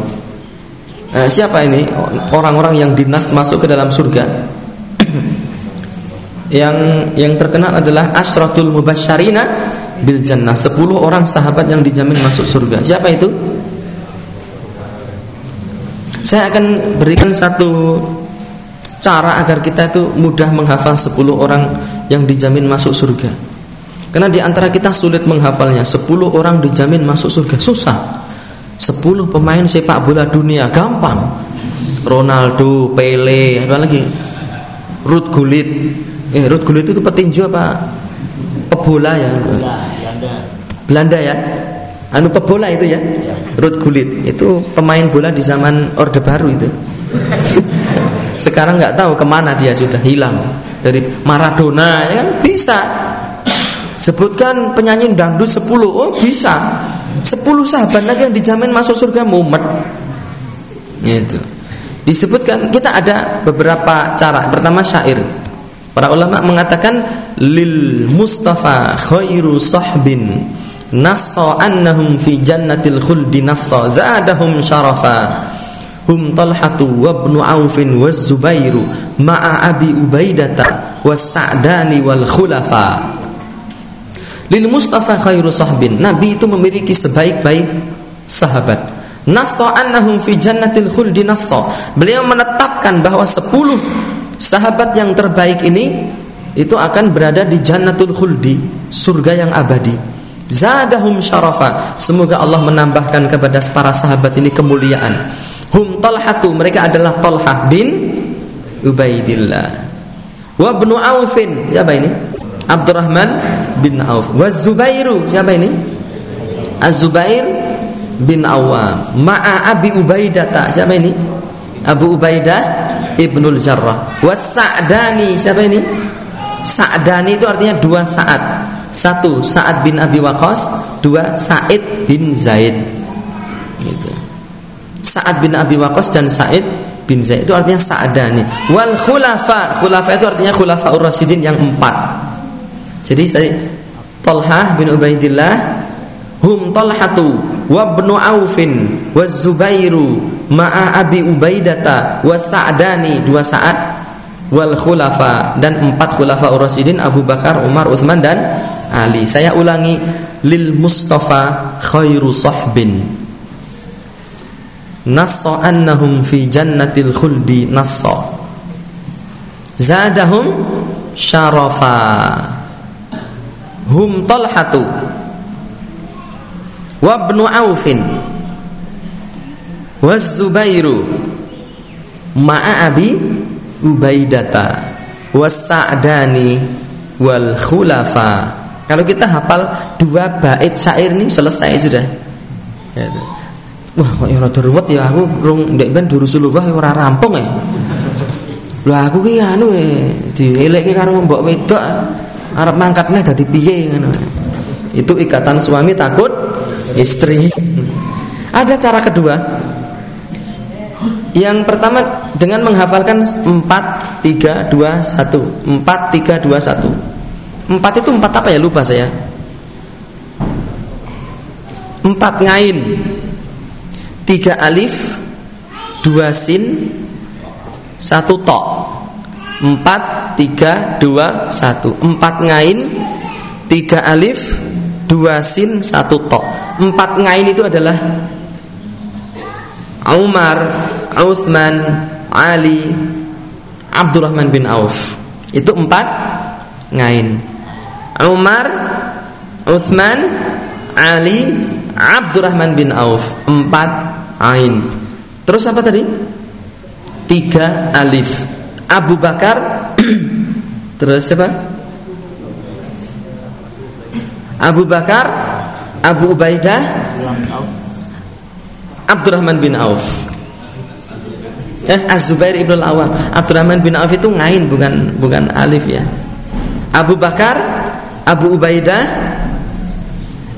Nah, siapa ini orang-orang yang dinas masuk ke dalam surga? yang yang terkenal adalah asratul mubasyarina bil jannah 10 orang sahabat yang dijamin masuk surga. Siapa itu? Saya akan berikan satu cara agar kita itu mudah menghafal 10 orang yang dijamin masuk surga. Karena di antara kita sulit menghafalnya. 10 orang dijamin masuk surga susah. 10 pemain sepak bola dunia gampang. Ronaldo, Pele, apa lagi? Ruth Gullit. Eh, Ruth Gullit itu petinju apa? Pebola ya? Belanda. Belanda ya? Anu pebola itu ya? Ruth Gullit. Itu pemain bola di zaman Orde Baru itu. Sekarang nggak tahu ke mana dia sudah hilang. Dari Maradona ya kan? Bisa. Sebutkan penyanyi dangdut 10 Oh bisa. 10 sahabat lagi yang dijamin masuk surga mumet. Itu. Disebutkan kita ada beberapa cara. Pertama syair. Para ulama mengatakan Lil Mustafa khairu sahbin Nassa annahum fi jannatil khuldi nassa Zadahum syarafa Hum talhatu wabnu aufin waz zubairu Ma'a abi ubaidata Was sa'dani wal khulafa Lil Mustafa khairu sahbin. Nabi itu memiliki sebaik-baik sahabat. Nassa annahum fi jannatil khuldi nassa. Beliau menetapkan bahwa 10 sahabat yang terbaik ini itu akan berada di jannatul khuldi, surga yang abadi. Zadahum syarafa. Semoga Allah menambahkan kepada para sahabat ini kemuliaan. Hum Talhatu, mereka adalah Talhah bin Ubaidillah. Wa ibnu Aufin, siapa ini? Abdurrahman bin Auf. Was Zubairu siapa ini? Az-Zubair bin Awam. Ma'a Abi Ubaidah siapa ini? Abu Ubaidah Ibnul Jarrah. Was Sa'dani siapa ini? Sa'dani itu artinya dua saat. Satu Sa'ad bin Abi Waqqas, dua Sa'id bin Zaid. Gitu. Sa'ad bin Abi Waqqas dan Sa'id bin Zaid itu artinya Sa'dani. Wal khulafa, khulafa itu artinya khulafa ur-rasyidin yang empat. Jadi saya Talhah bin Ubaidillah hum Talhatu wa ibnu Aufin wa Zubairu ma'a Abi Ubaidata wa Sa'dani dua saat wal khulafa dan empat khulafa urasidin Abu Bakar, Umar, Uthman dan Ali. Saya ulangi lil Mustafa khairu sahbin. Nassa annahum fi jannatil khuldi nassa zadahum syarafa. Hum talhatu. Wa ibnu aufin. Wa zubairu. Ma'a abi ubaidata. Was sa'dani wal khulafa kalau kita hafal dua bait syair ini selesai sudah ya, wah kok ya rada ruwet ya aku rung ndek ben durusulullah ya ora rampung ya lho aku ki anu e dielekke karo mbok wedok Arab mangkatnya dadi piye ngono. Itu ikatan suami takut istri. Ada cara kedua. Yang pertama dengan menghafalkan 4 3 2 1. 4 3 2 1. 4 itu 4 apa ya lupa saya. 4 ngain. 3 alif, 2 sin, 1 tok. Empat, tiga, dua, satu Empat ngain Tiga alif Dua sin, satu to Empat ngain itu adalah Umar Uthman Ali Abdurrahman bin Auf Itu empat ngain. Umar Uthman Ali Abdurrahman bin Auf. Empat ain. Terus apa tadi? Tiga alif. Abu Bakar terus siapa? Abu Bakar Abu Ubaidah Abdurrahman bin Auf. Eh Az-Zubair ibn al-Awam Abdurrahman bin Auf itu ngain bukan bukan alif ya Abu Bakar Abu Ubaidah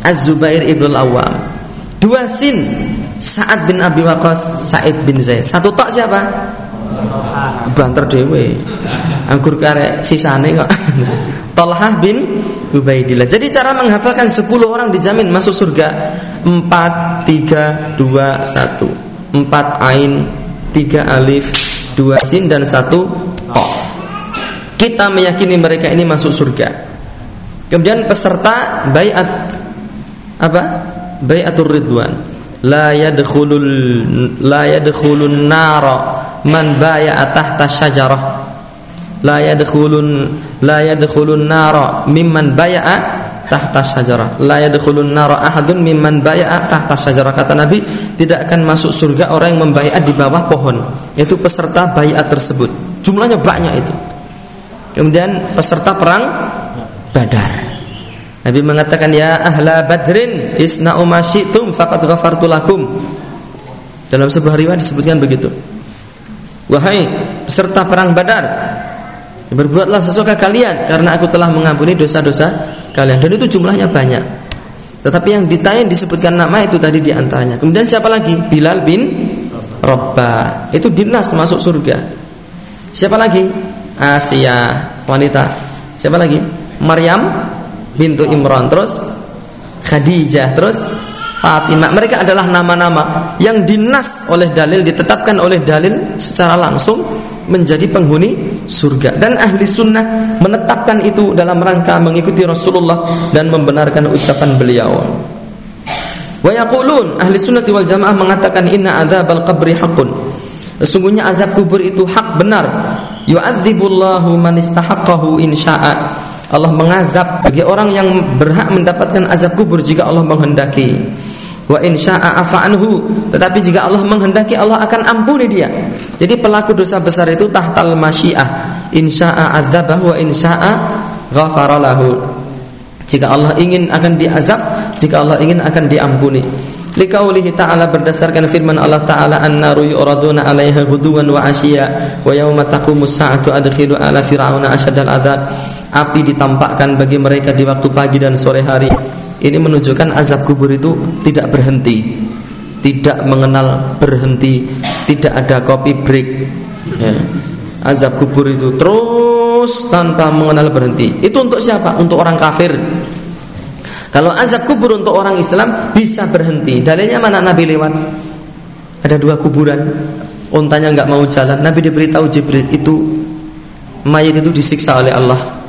Az-Zubair ibn al-Awam Dua sin Sa'ad bin Abi Waqqas Sa'id bin Zaid. Satu tak siapa? banter dewe anggur karek sisane kok. Talhah bin Ubaidillah. Jadi cara menghafalkan 10 orang dijamin masuk surga. 4 3 2 1 4 ain 3 alif 2 sin dan 1 to kita meyakini mereka ini masuk surga. Kemudian peserta bayat apa? Bayatur ridwan. La yadkhulul la yadkhulun nara man baya'a tahta syajarah. La yadkhulun la yadkhulun nara mimman baya'a tahta syajarah. La yadkhulun nara ahadun mimman baya'a tahta syajarah. Kata Nabi tidak akan masuk surga orang yang membayar di bawah pohon. Yaitu peserta bayat tersebut. Jumlahnya banyak itu Kemudian peserta perang Badar. Nabi mengatakan ya ahla badrin isna'u ma syi'tum faqad ghafartu lakum. Dalam sebuah riwayat disebutkan begitu. Wahai peserta perang Badar, berbuatlah sesuka kalian karena aku telah mengampuni dosa-dosa kalian dan itu jumlahnya banyak. Tetapi yang ditanya disebutkan nama itu tadi di antaranya. Kemudian siapa lagi? Bilal bin Rabah. Itu dinas masuk surga. Siapa lagi? Asia wanita. Siapa lagi? Maryam bintu Imran. Terus Khadijah. Terus Fatimah. Mereka adalah nama-nama yang dinas oleh dalil ditetapkan oleh dalil secara langsung menjadi penghuni surga dan ahli sunnah menetapkan itu dalam rangka mengikuti Rasulullah dan membenarkan ucapan beliau. Wa yaqulun ahli sunnah wal jamaah mengatakan inna adzabal qabri haqqun. Sesungguhnya azab kubur itu hak benar. Yu'adzibullahu man istahaqqahu insya'a. Allah mengazab bagi orang yang berhak mendapatkan azab kubur jika Allah menghendaki. Wa insya'a afa'anhu. Tetapi jika Allah menghendaki Allah akan ampuni dia. Jadi pelaku dosa besar itu tahtal masyiah. Insya'a adzabah wa insya'a ghafara lahu. Jika Allah ingin akan diazab, jika Allah ingin akan diampuni. Liqaulihi ta'ala berdasarkan firman Allah ta'ala an-naru yuraduna 'alaiha ghuduwan wa 'ashiya wa yauma taqumus sa'atu adkhilu ala fir'auna asyadal adzab. Api ditampakkan bagi mereka di waktu pagi dan sore hari ini menunjukkan azab kubur itu tidak berhenti, tidak mengenal berhenti, tidak ada copy break. Ya. Azab kubur itu terus tanpa mengenal berhenti. Itu untuk siapa? Untuk orang kafir. Kalau azab kubur untuk orang Islam bisa berhenti. Dalilnya mana Nabi lewat? Ada dua kuburan. Ontanya nggak mau jalan. Nabi diberitahu Jibril itu mayat itu disiksa oleh Allah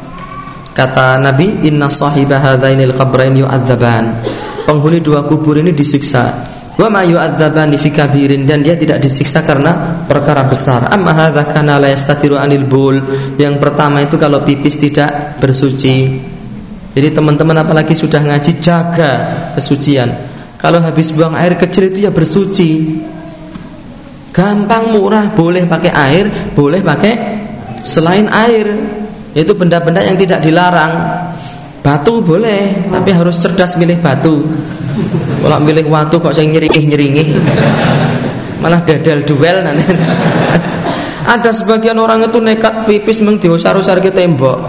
Kata Nabi, "Inna sahiba hadzainil qabrain yu'adzaban." Penghuni dua kubur ini disiksa. Wa ma yu'adzabani fi kabirin dan dia tidak disiksa karena perkara besar. Amma hadza kana la yastatiru anil bul. Yang pertama itu kalau pipis tidak bersuci. Jadi teman-teman apalagi sudah ngaji jaga kesucian. Kalau habis buang air kecil itu ya bersuci. Gampang murah, boleh pakai air, boleh pakai selain air. Itu benda-benda yang tidak dilarang. Batu boleh tapi harus cerdas milih batu. Kalau milih watu kok saya nyeringih nyeringih malah dadal duel nanti. Ada sebagian orang itu nekat pipis meng diusar-usar ke tembok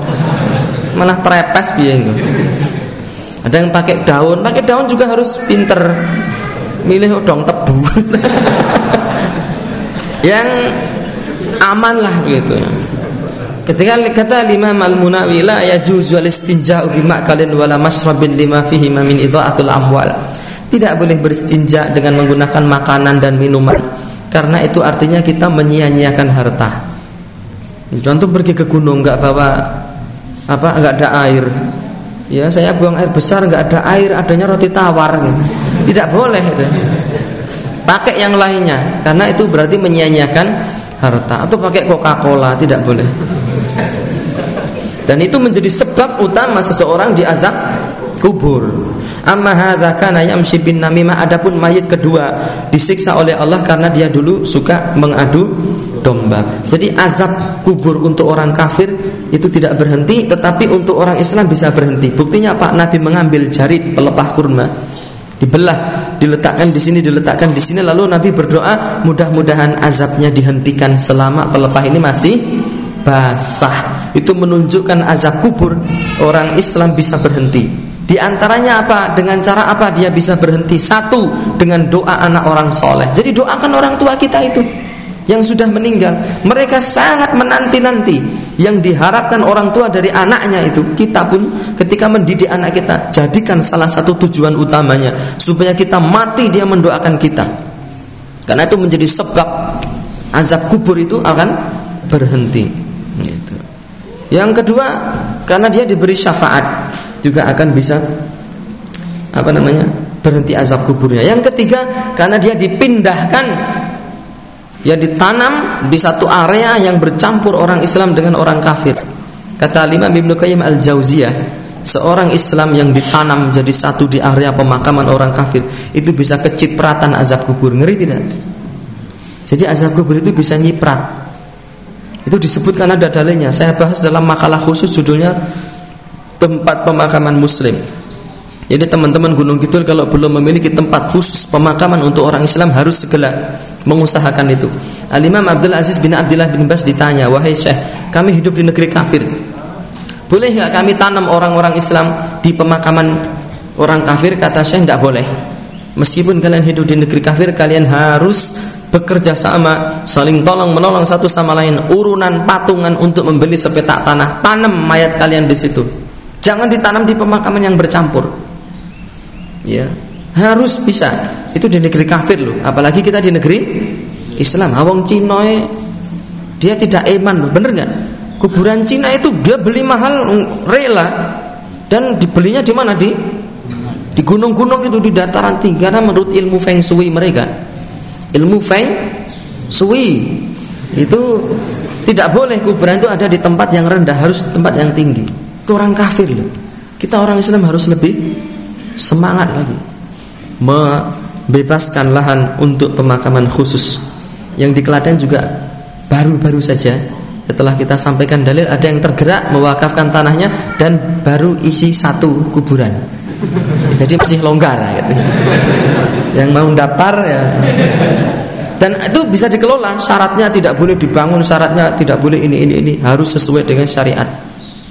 malah trepes biar ada yang pakai daun pakai daun juga harus pinter. Milih odong tebu. Yang aman lah begitu. Ketika kata Imam Al-Munawi la yajuzu al-istinja'u bi ma'kalin wala masrabin lima fihi min idha'atul amwal. Tidak boleh beristinja dengan menggunakan makanan dan minuman. Karena itu artinya kita menyia-nyiakan harta. Contoh pergi ke gunung nggak bawa apa nggak ada air. Ya saya buang air besar nggak ada air adanya roti tawar gitu. Tidak boleh itu. Pakai yang lainnya karena itu berarti menyia-nyiakan harta atau pakai Coca-Cola tidak boleh. Dan itu menjadi sebab utama seseorang diazab kubur. Amma hadza kana yamshi bin namimah adapun mayit kedua disiksa oleh Allah karena dia dulu suka mengadu domba. Jadi azab kubur untuk orang kafir itu tidak berhenti tetapi untuk orang Islam bisa berhenti. Buktinya Pak Nabi mengambil jari pelepah kurma dibelah, diletakkan di sini, diletakkan di sini lalu Nabi berdoa mudah-mudahan azabnya dihentikan selama pelepah ini masih basah. Itu menunjukkan azab kubur orang Islam bisa berhenti. Di antaranya apa? Dengan cara apa dia bisa berhenti? Satu, dengan doa anak orang soleh. Jadi doakan orang tua kita itu yang sudah meninggal. Mereka sangat menanti-nanti yang diharapkan orang tua dari anaknya itu. Kita pun ketika mendidik anak kita, jadikan salah satu tujuan utamanya supaya kita mati dia mendoakan kita. Karena itu menjadi sebab azab kubur itu akan berhenti. Gitu. Yang kedua, karena dia diberi syafaat juga akan bisa apa namanya berhenti azab kuburnya. Yang ketiga, karena dia dipindahkan, dia ditanam di satu area yang bercampur orang Islam dengan orang kafir. Kata Imam Ibnu Qayyim al Jauziyah, seorang Islam yang ditanam jadi satu di area pemakaman orang kafir itu bisa kecipratan azab kubur. Ngeri tidak? Jadi azab kubur itu bisa nyiprat Itu disebutkan ada dalilnya. Saya bahas dalam makalah khusus judulnya tempat pemakaman muslim. Jadi teman-teman Gunung Kidul kalau belum memiliki tempat khusus pemakaman untuk orang Islam harus segera mengusahakan itu. Al-Imam Abdul Aziz bin Abdullah bin Bas ditanya, "Wahai Syekh, kami hidup di negeri kafir. Boleh nggak kami tanam orang-orang Islam di pemakaman orang kafir?" Kata Syekh, "Tidak boleh. Meskipun kalian hidup di negeri kafir, kalian harus bekerja sama, saling tolong menolong satu sama lain, urunan patungan untuk membeli sepetak tanah, tanam mayat kalian di situ. Jangan ditanam di pemakaman yang bercampur." Ya, harus bisa. Itu di negeri kafir loh, apalagi kita di negeri Islam. Awang Cina dia tidak iman loh, bener nggak? Kuburan Cina itu dia beli mahal mm, rela. Dan dibelinya di mana? Di di gunung-gunung itu di dataran tinggi karena menurut ilmu feng shui mereka ilmu feng shui itu tidak boleh kuburan itu ada di tempat yang rendah harus tempat yang tinggi. Itu orang kafir loh. Kita orang Islam harus lebih semangat lagi membebaskan lahan untuk pemakaman khusus. Yang di Klaten juga baru-baru saja setelah kita sampaikan dalil ada yang tergerak mewakafkan tanahnya dan baru isi satu kuburan. Jadi masih longgar gitu. yang mau daftar ya. Dan itu bisa dikelola. Syaratnya tidak boleh dibangun syaratnya tidak boleh ini ini ini. Harus sesuai dengan syariat.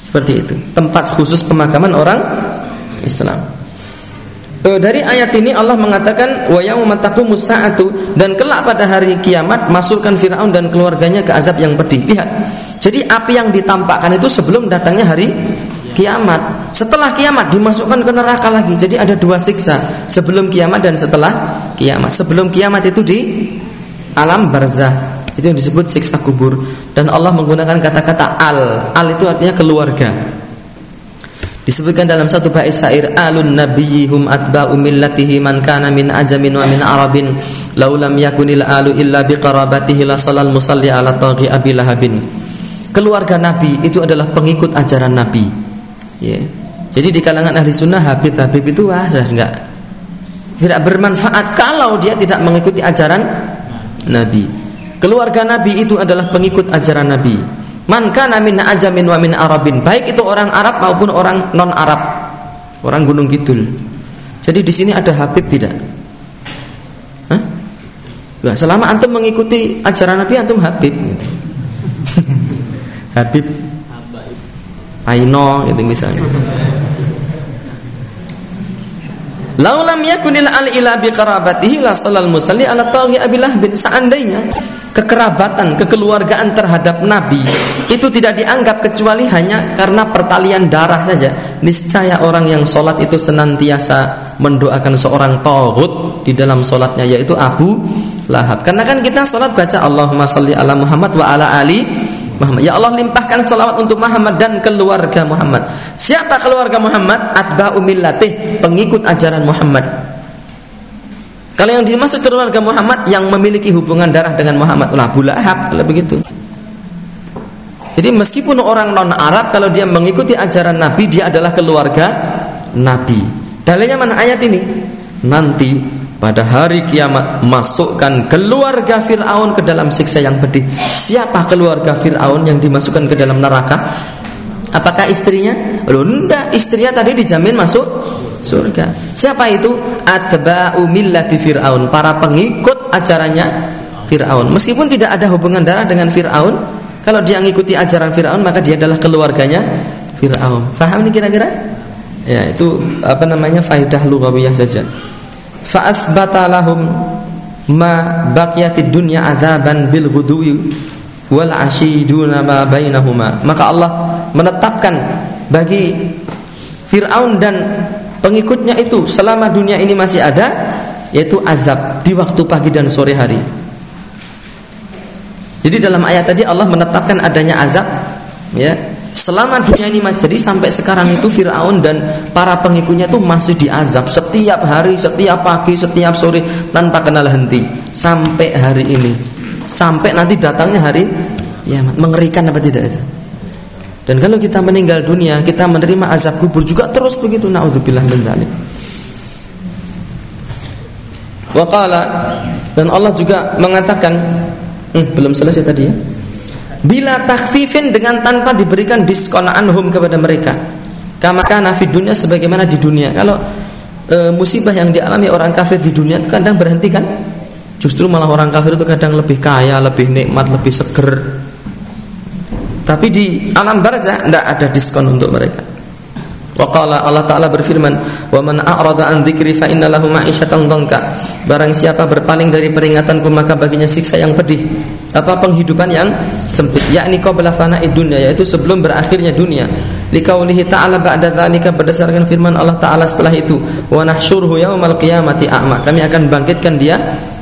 Seperti itu. Tempat khusus pemakaman orang Islam Eh, dari ayat ini Allah mengatakan dan kelak pada hari kiamat masukkan Firaun dan keluarganya ke azab yang pedih. Lihat. Jadi api yang ditampakkan itu sebelum datangnya hari kiamat. Setelah kiamat dimasukkan ke neraka lagi. Jadi ada dua siksa, sebelum kiamat dan setelah kiamat. Sebelum kiamat itu di alam barzah. Itu yang disebut siksa kubur dan Allah menggunakan kata-kata al. Al itu artinya keluarga. Disebutkan dalam satu bait syair alun nabiyhum atba'u millatihi man kana min ajamin wa min arabin law lam yakunil alu illa biqarabatihi la salal musalli ala taghi abi lahabin. Keluarga Nabi itu adalah pengikut ajaran Nabi. Ya. Jadi di kalangan ahli sunnah Habib Habib itu wah enggak tidak bermanfaat kalau dia tidak mengikuti ajaran Nabi. Keluarga Nabi itu adalah pengikut ajaran Nabi. Man kana min ajamin wa min arabin, baik itu orang Arab maupun orang non Arab. Orang Gunung Kidul. Jadi di sini ada Habib tidak? Hah? Ya, selama antum mengikuti ajaran Nabi antum Habib gitu. Habib Aino gitu misalnya. Laulam yakunil al ila bi qarabatihi la salal musalli ala taghi abilah bin seandainya kekerabatan, kekeluargaan terhadap Nabi itu tidak dianggap kecuali hanya karena pertalian darah saja. Niscaya orang yang sholat itu senantiasa mendoakan seorang tauhid di dalam sholatnya yaitu Abu Lahab. Karena kan kita sholat baca Allahumma salli ala Muhammad wa ala ali Muhammad. Ya Allah limpahkan salawat untuk Muhammad dan keluarga Muhammad. Siapa keluarga Muhammad? Atba'u millatih, pengikut ajaran Muhammad. Kalau yang dimaksud keluarga Muhammad yang memiliki hubungan darah dengan Muhammad, lah Abu Lahab kalau begitu. Jadi meskipun orang non Arab kalau dia mengikuti ajaran Nabi dia adalah keluarga Nabi. Dalilnya mana ayat ini? Nanti pada hari kiamat masukkan keluarga Fir'aun ke dalam siksa yang pedih. Siapa keluarga Fir'aun yang dimasukkan ke dalam neraka? Apakah istrinya? Loh, enggak, istrinya tadi dijamin masuk surga. Siapa itu? Atba'u millati Fir'aun, para pengikut ajarannya Fir'aun. Meskipun tidak ada hubungan darah dengan Fir'aun, kalau dia mengikuti ajaran Fir'aun maka dia adalah keluarganya Fir'aun. Faham ini kira-kira? Ya, itu apa namanya faidah lugawiyah saja. Fa'athbata lahum ma baqiyatid dunya azaban bil ghudwi wal ashiduna ma bainahuma. Maka Allah menetapkan bagi Fir'aun dan pengikutnya itu selama dunia ini masih ada yaitu azab di waktu pagi dan sore hari. Jadi dalam ayat tadi Allah menetapkan adanya azab ya. Selama dunia ini masih jadi sampai sekarang itu Firaun dan para pengikutnya itu masih diazab setiap hari, setiap pagi, setiap sore tanpa kenal henti sampai hari ini. Sampai nanti datangnya hari ya mengerikan apa tidak itu? Dan kalau kita meninggal dunia, kita menerima azab kubur juga terus begitu. Nauzubillah min dzalik. Waqala dan Allah juga mengatakan hmm, belum selesai tadi ya. bila takfifin dengan tanpa diberikan diskon anhum kepada mereka kama kana fid sebagaimana di dunia kalau e, musibah yang dialami orang kafir di dunia itu kadang berhenti kan justru malah orang kafir itu kadang lebih kaya lebih nikmat lebih seger tapi di alam barzah tidak ada diskon untuk mereka. Waqala Allah Ta'ala berfirman Wa man a'rada an dzikri fa inna lahu Barang siapa berpaling dari peringatanku maka baginya siksa yang pedih. Apa penghidupan yang sempit? Yakni qabla fana'id dunya yaitu sebelum berakhirnya dunia. Likaulihi ta'ala ba'da dzalika berdasarkan firman Allah Ta'ala setelah itu Wa nahsyuruhu yaumal qiyamati a'ma. Kami akan bangkitkan dia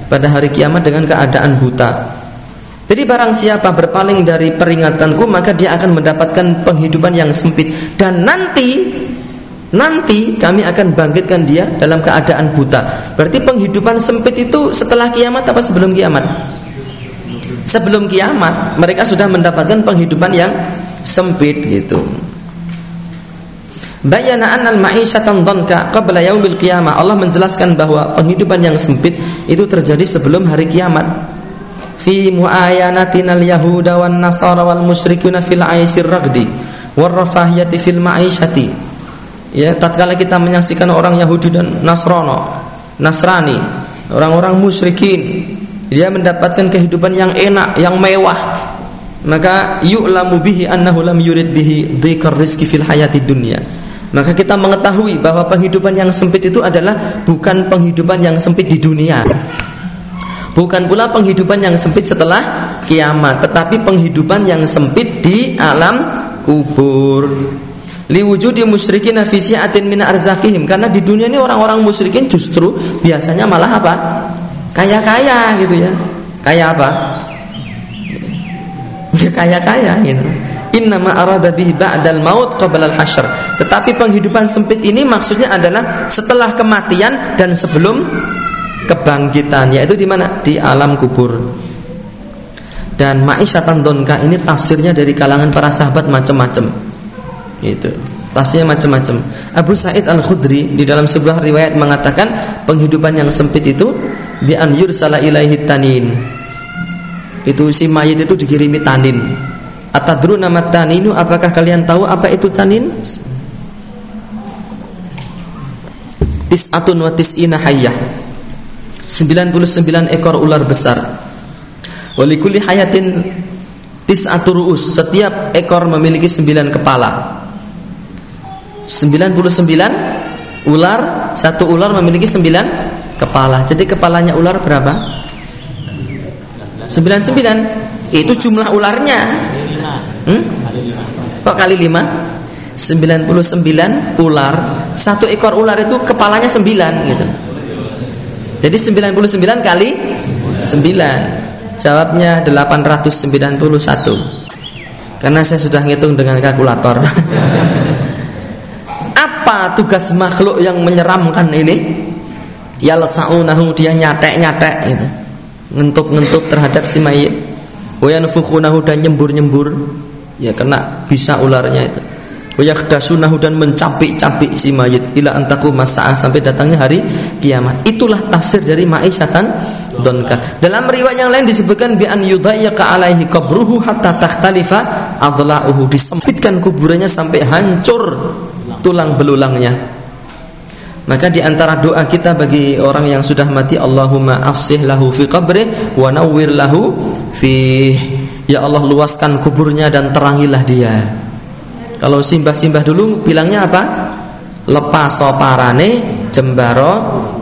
pada hari kiamat dengan keadaan buta jadi barang siapa berpaling dari peringatanku maka dia akan mendapatkan penghidupan yang sempit dan nanti nanti kami akan bangkitkan dia dalam keadaan buta. Berarti penghidupan sempit itu setelah kiamat apa sebelum kiamat? Sebelum kiamat mereka sudah mendapatkan penghidupan yang sempit gitu. Bayana annal ma'isyatan dhanka qabla yaumil qiyamah. Allah menjelaskan bahwa penghidupan yang sempit itu terjadi sebelum hari kiamat fi muayanatina al-yahuda wan nasara wal musyrikuna fil aisir ragdi war rafahiyati fil ma'isyati ya tatkala kita menyaksikan orang Yahudi dan Nasrani Nasrani orang-orang musyrikin dia mendapatkan kehidupan yang enak yang mewah. Maka yu'lamu bihi annahu lam yurid bihi dzikr rizki fil hayati dunya. Maka kita mengetahui bahwa penghidupan yang sempit itu adalah bukan penghidupan yang sempit di dunia Bukan pula penghidupan yang sempit setelah kiamat, tetapi penghidupan yang sempit di alam kubur. Liwujudi musyrikin fi si'atin min arzakihim karena di dunia ini orang-orang musyrikin justru biasanya malah apa? Kaya-kaya gitu ya. Kaya apa? Ya kaya-kaya gitu. Innama arada bihi ba'dal maut qabla al-hasyr. Tetapi penghidupan sempit ini maksudnya adalah setelah kematian dan sebelum kebangkitan yaitu di mana? Di alam kubur. Dan ma'isyatan donka ini tafsirnya dari kalangan para sahabat macam-macam itu tafsirnya macam-macam Abu Sa'id Al Khudri di dalam sebuah riwayat mengatakan penghidupan yang sempit itu bi an yursala ilaihi tanin. Itu si mayit itu dikirimi tanin. Atadru nama taninu apakah kalian tahu apa itu tanin? Tis'atun wa tis'ina hayyah 99 ekor ular besar. Walikuli hayatin tis'atu ru'us. Setiap ekor memiliki 9 kepala. 99 ular, satu ular memiliki 9 kepala. Jadi kepalanya ular berapa? 99. Itu jumlah ularnya. Hmm? Kok kali 5? 99 ular, satu ekor ular itu kepalanya 9 gitu. Jadi 99 kali 9 Jawabnya 891 Karena saya sudah ngitung dengan kalkulator. Apa tugas makhluk yang menyeramkan ini? Ya lesaunahu dia nyatek-nyatek gitu. Ngentup-ngentup terhadap si mayit. Wayanfukhunahu dan nyembur-nyembur. Ya kena bisa ularnya itu Wayakdasunahu dan mencapik-capik si mayit ila antaku masa'ah sampai datangnya hari kiamat. Itulah tafsir dari ma'isyatan donka. Dalam riwayat yang lain disebutkan bi an yudayyaqa alaihi qabruhu hatta takhtalifa adla'uhu. Disempitkan kuburannya sampai hancur tulang belulangnya. Maka di antara doa kita bagi orang yang sudah mati Allahumma afsih lahu fi qabri wa nawwir lahu fi Ya Allah luaskan kuburnya dan terangilah dia kalau simbah-simbah dulu bilangnya apa? Lepas soparane jembaro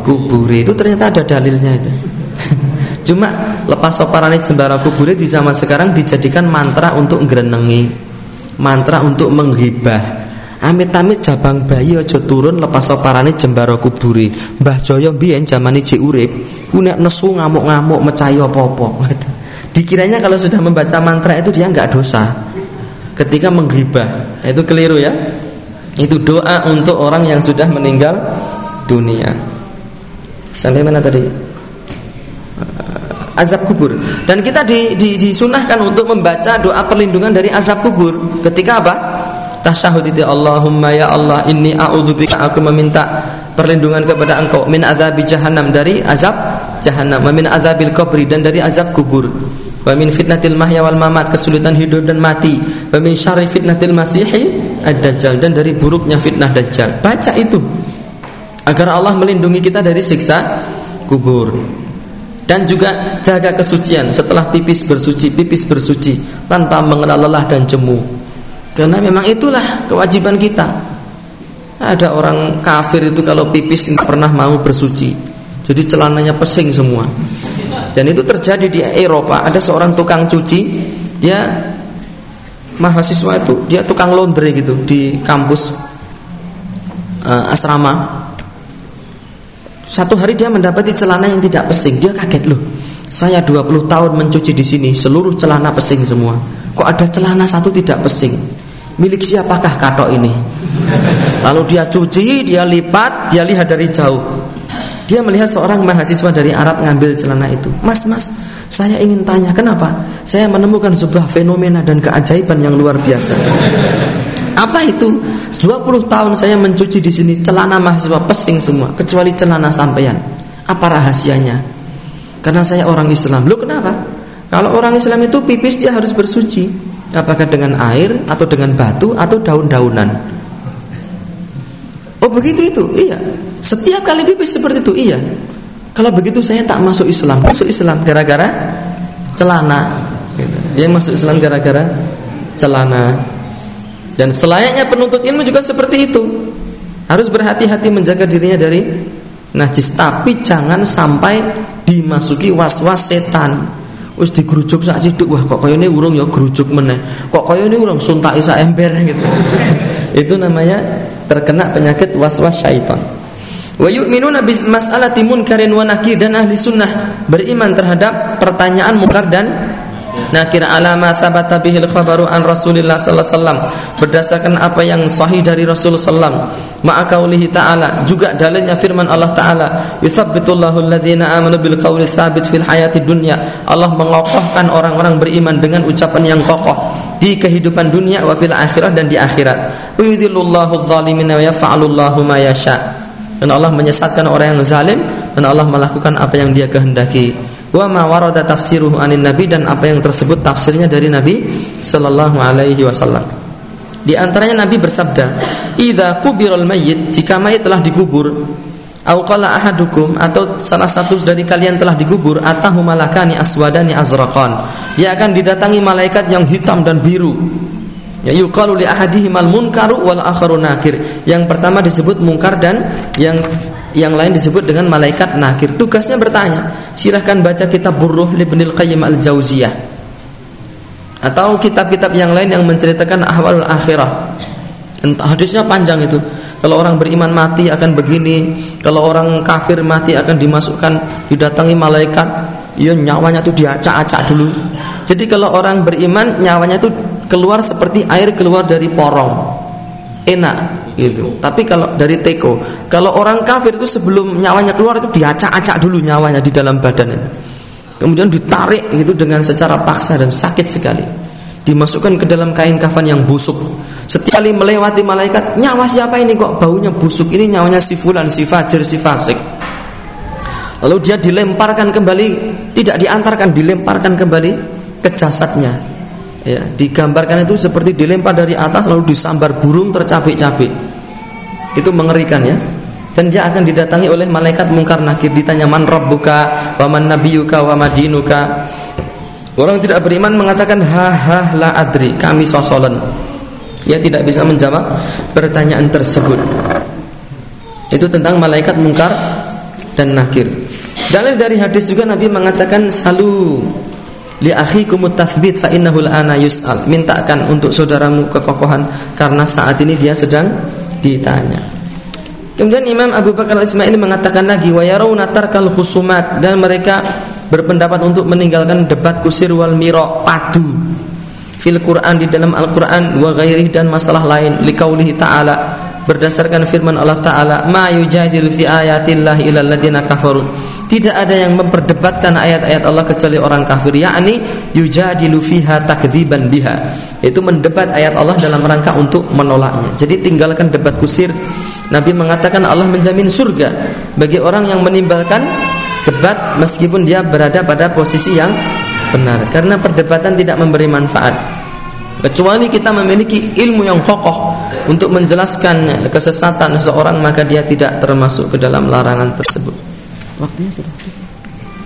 kuburi itu ternyata ada dalilnya itu. Cuma lepas soparane jembaro kuburi di zaman sekarang dijadikan mantra untuk ngrenengi, mantra untuk menghibah. Amit-amit jabang bayi aja turun lepas soparane jembaro kuburi. Mbah Joyo biyen zamane cek urip, ku nek nesu ngamuk-ngamuk mecahi apa-apa. Dikiranya kalau sudah membaca mantra itu dia nggak dosa ketika menggibah. Itu keliru ya. Itu doa untuk orang yang sudah meninggal dunia. Sampai mana tadi? Azab kubur. Dan kita di, di, disunahkan untuk membaca doa perlindungan dari azab kubur. Ketika apa? Tasyahud itu Allahumma ya Allah inni a'udzubika aku meminta perlindungan kepada engkau min azabi jahannam dari azab jahannam min azabil kubri dan dari azab kubur Wa min fitnatil mahya wal mamat kesulitan hidup dan mati. Wa min syarri fitnatil masihi ad-dajjal dan dari buruknya fitnah dajjal. Baca itu agar Allah melindungi kita dari siksa kubur. Dan juga jaga kesucian setelah pipis bersuci, pipis bersuci tanpa mengenal lelah dan jemu. Karena memang itulah kewajiban kita. Ada orang kafir itu kalau pipis pernah mau bersuci. Jadi celananya pesing semua. Dan itu terjadi di Eropa. Ada seorang tukang cuci, dia mahasiswa itu, dia tukang laundry gitu di kampus uh, asrama. Satu hari dia mendapati celana yang tidak pesing, dia kaget loh. Saya 20 tahun mencuci di sini, seluruh celana pesing semua. Kok ada celana satu tidak pesing? Milik siapakah katok ini? Lalu dia cuci, dia lipat, dia lihat dari jauh. Dia melihat seorang mahasiswa dari Arab ngambil celana itu. Mas, mas, saya ingin tanya kenapa? Saya menemukan sebuah fenomena dan keajaiban yang luar biasa. Apa itu? 20 tahun saya mencuci di sini celana mahasiswa pesing semua, kecuali celana sampeyan. Apa rahasianya? Karena saya orang Islam. Lu kenapa? Kalau orang Islam itu pipis dia harus bersuci. Apakah dengan air atau dengan batu atau daun-daunan? Oh begitu itu, iya. Setiap kali pipis seperti itu, iya. Kalau begitu saya tak masuk Islam. Masuk Islam gara-gara celana. Gitu. Dia masuk Islam gara-gara celana. Dan selayaknya penuntut ilmu juga seperti itu. Harus berhati-hati menjaga dirinya dari najis, tapi jangan sampai dimasuki was-was setan. Wis digerujuk sak ciduk wah kok kaya ini urung ya gerujuk meneh. Kok kaya ini urung suntaki sak ember gitu. itu namanya terkena penyakit was-was syaitan. Wa yu'minuna bis mas'alati munkarin wa nakir dan ahli sunnah. Beriman terhadap pertanyaan munkar dan nakir. Alama sabata bihil khabaru an Rasulillah sallallahu alaihi wasallam. Berdasarkan apa yang sahih dari Rasulullah sallam ma'a qaulihi ta'ala. Juga dalilnya firman Allah taala. Yuthabbitullahu alladhina amanu bil qawli tsabit fil hayati dunya. Allah mengokohkan orang-orang beriman dengan ucapan yang kokoh di kehidupan dunia wa fil akhirah dan di akhirat. Yudhillullahu adh-dhalimina wa yaf'alullahu ma yasha' dan Allah menyesatkan orang yang zalim dan Allah melakukan apa yang dia kehendaki. Wa ma warada tafsiruhu anin nabi dan apa yang tersebut tafsirnya dari Nabi sallallahu alaihi wasallam. Di antaranya Nabi bersabda idza qubiral mayyit jika mayit telah dikubur au qala ahadukum atau salah satu dari kalian telah dikubur atahu malakani aswadani azraqan dia akan didatangi malaikat yang hitam dan biru Ya yuqalu li ahadihimal munkaru wal akharu nakir. Yang pertama disebut mungkar dan yang yang lain disebut dengan malaikat nakir. Tugasnya bertanya. Silahkan baca kitab Burruh Ibnul Qayyim Al-Jauziyah. Atau kitab-kitab yang lain yang menceritakan ahwal akhirah. Entah hadisnya panjang itu. Kalau orang beriman mati akan begini, kalau orang kafir mati akan dimasukkan didatangi malaikat, ya nyawanya itu diacak-acak dulu. Jadi kalau orang beriman nyawanya itu keluar seperti air keluar dari porong. Enak gitu. Tapi kalau dari teko kalau orang kafir itu sebelum nyawanya keluar itu diacak-acak dulu nyawanya di dalam badan itu. Kemudian ditarik gitu dengan secara paksa dan sakit sekali. Dimasukkan ke dalam kain kafan yang busuk. Setiap kali melewati malaikat nyawa siapa ini kok baunya busuk? Ini nyawanya si fulan si fajir si fasik. Lalu dia dilemparkan kembali tidak diantarkan dilemparkan kembali ke jasadnya ya digambarkan itu seperti dilempar dari atas lalu disambar burung tercapik-capik itu mengerikan ya. Dan dia akan didatangi oleh malaikat mungkar nakir. Ditanya man rabbuka wa man nabiyuka wa madinuka orang tidak beriman mengatakan ha ha la adri kami sosolen. Dia tidak bisa menjawab pertanyaan tersebut. Itu tentang malaikat mungkar dan nakir. Dalil dari hadis juga Nabi mengatakan salu li akhikum tathbit fa innahu ana yus'al. Mintakan untuk saudaramu kekokohan karena saat ini dia sedang ditanya. Kemudian Imam Abu Bakar Al-Ismaili mengatakan lagi wa yarawna tarkal khusumat. Dan mereka berpendapat untuk meninggalkan debat kusir wal miro padu. Fil Quran di dalam Al-Quran wa ghairi dan masalah lain. Liqaulihi ta'ala berdasarkan firman Allah taala ma yujadil fi ayatillahi ilal ladina kafaru tidak ada yang memperdebatkan ayat-ayat Allah kecuali orang kafir yakni yujadilu fiha takdziban biha. Itu mendebat ayat Allah dalam rangka untuk menolaknya. Jadi tinggalkan debat kusir. Nabi mengatakan Allah menjamin surga bagi orang yang menimbalkan debat meskipun dia berada pada posisi yang benar. Karena perdebatan tidak memberi manfaat. Kecuali kita memiliki ilmu yang kokoh untuk menjelaskan kesesatan seseorang maka dia tidak termasuk ke dalam larangan tersebut waktunya sudah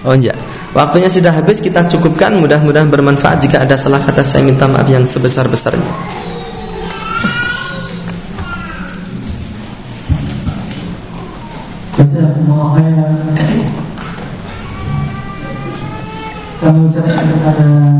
oh enggak waktunya sudah habis kita cukupkan. Mudah-mudahan bermanfaat. Jika ada salah kata saya minta maaf yang sebesar-besarnya. Kami ucapkan kepada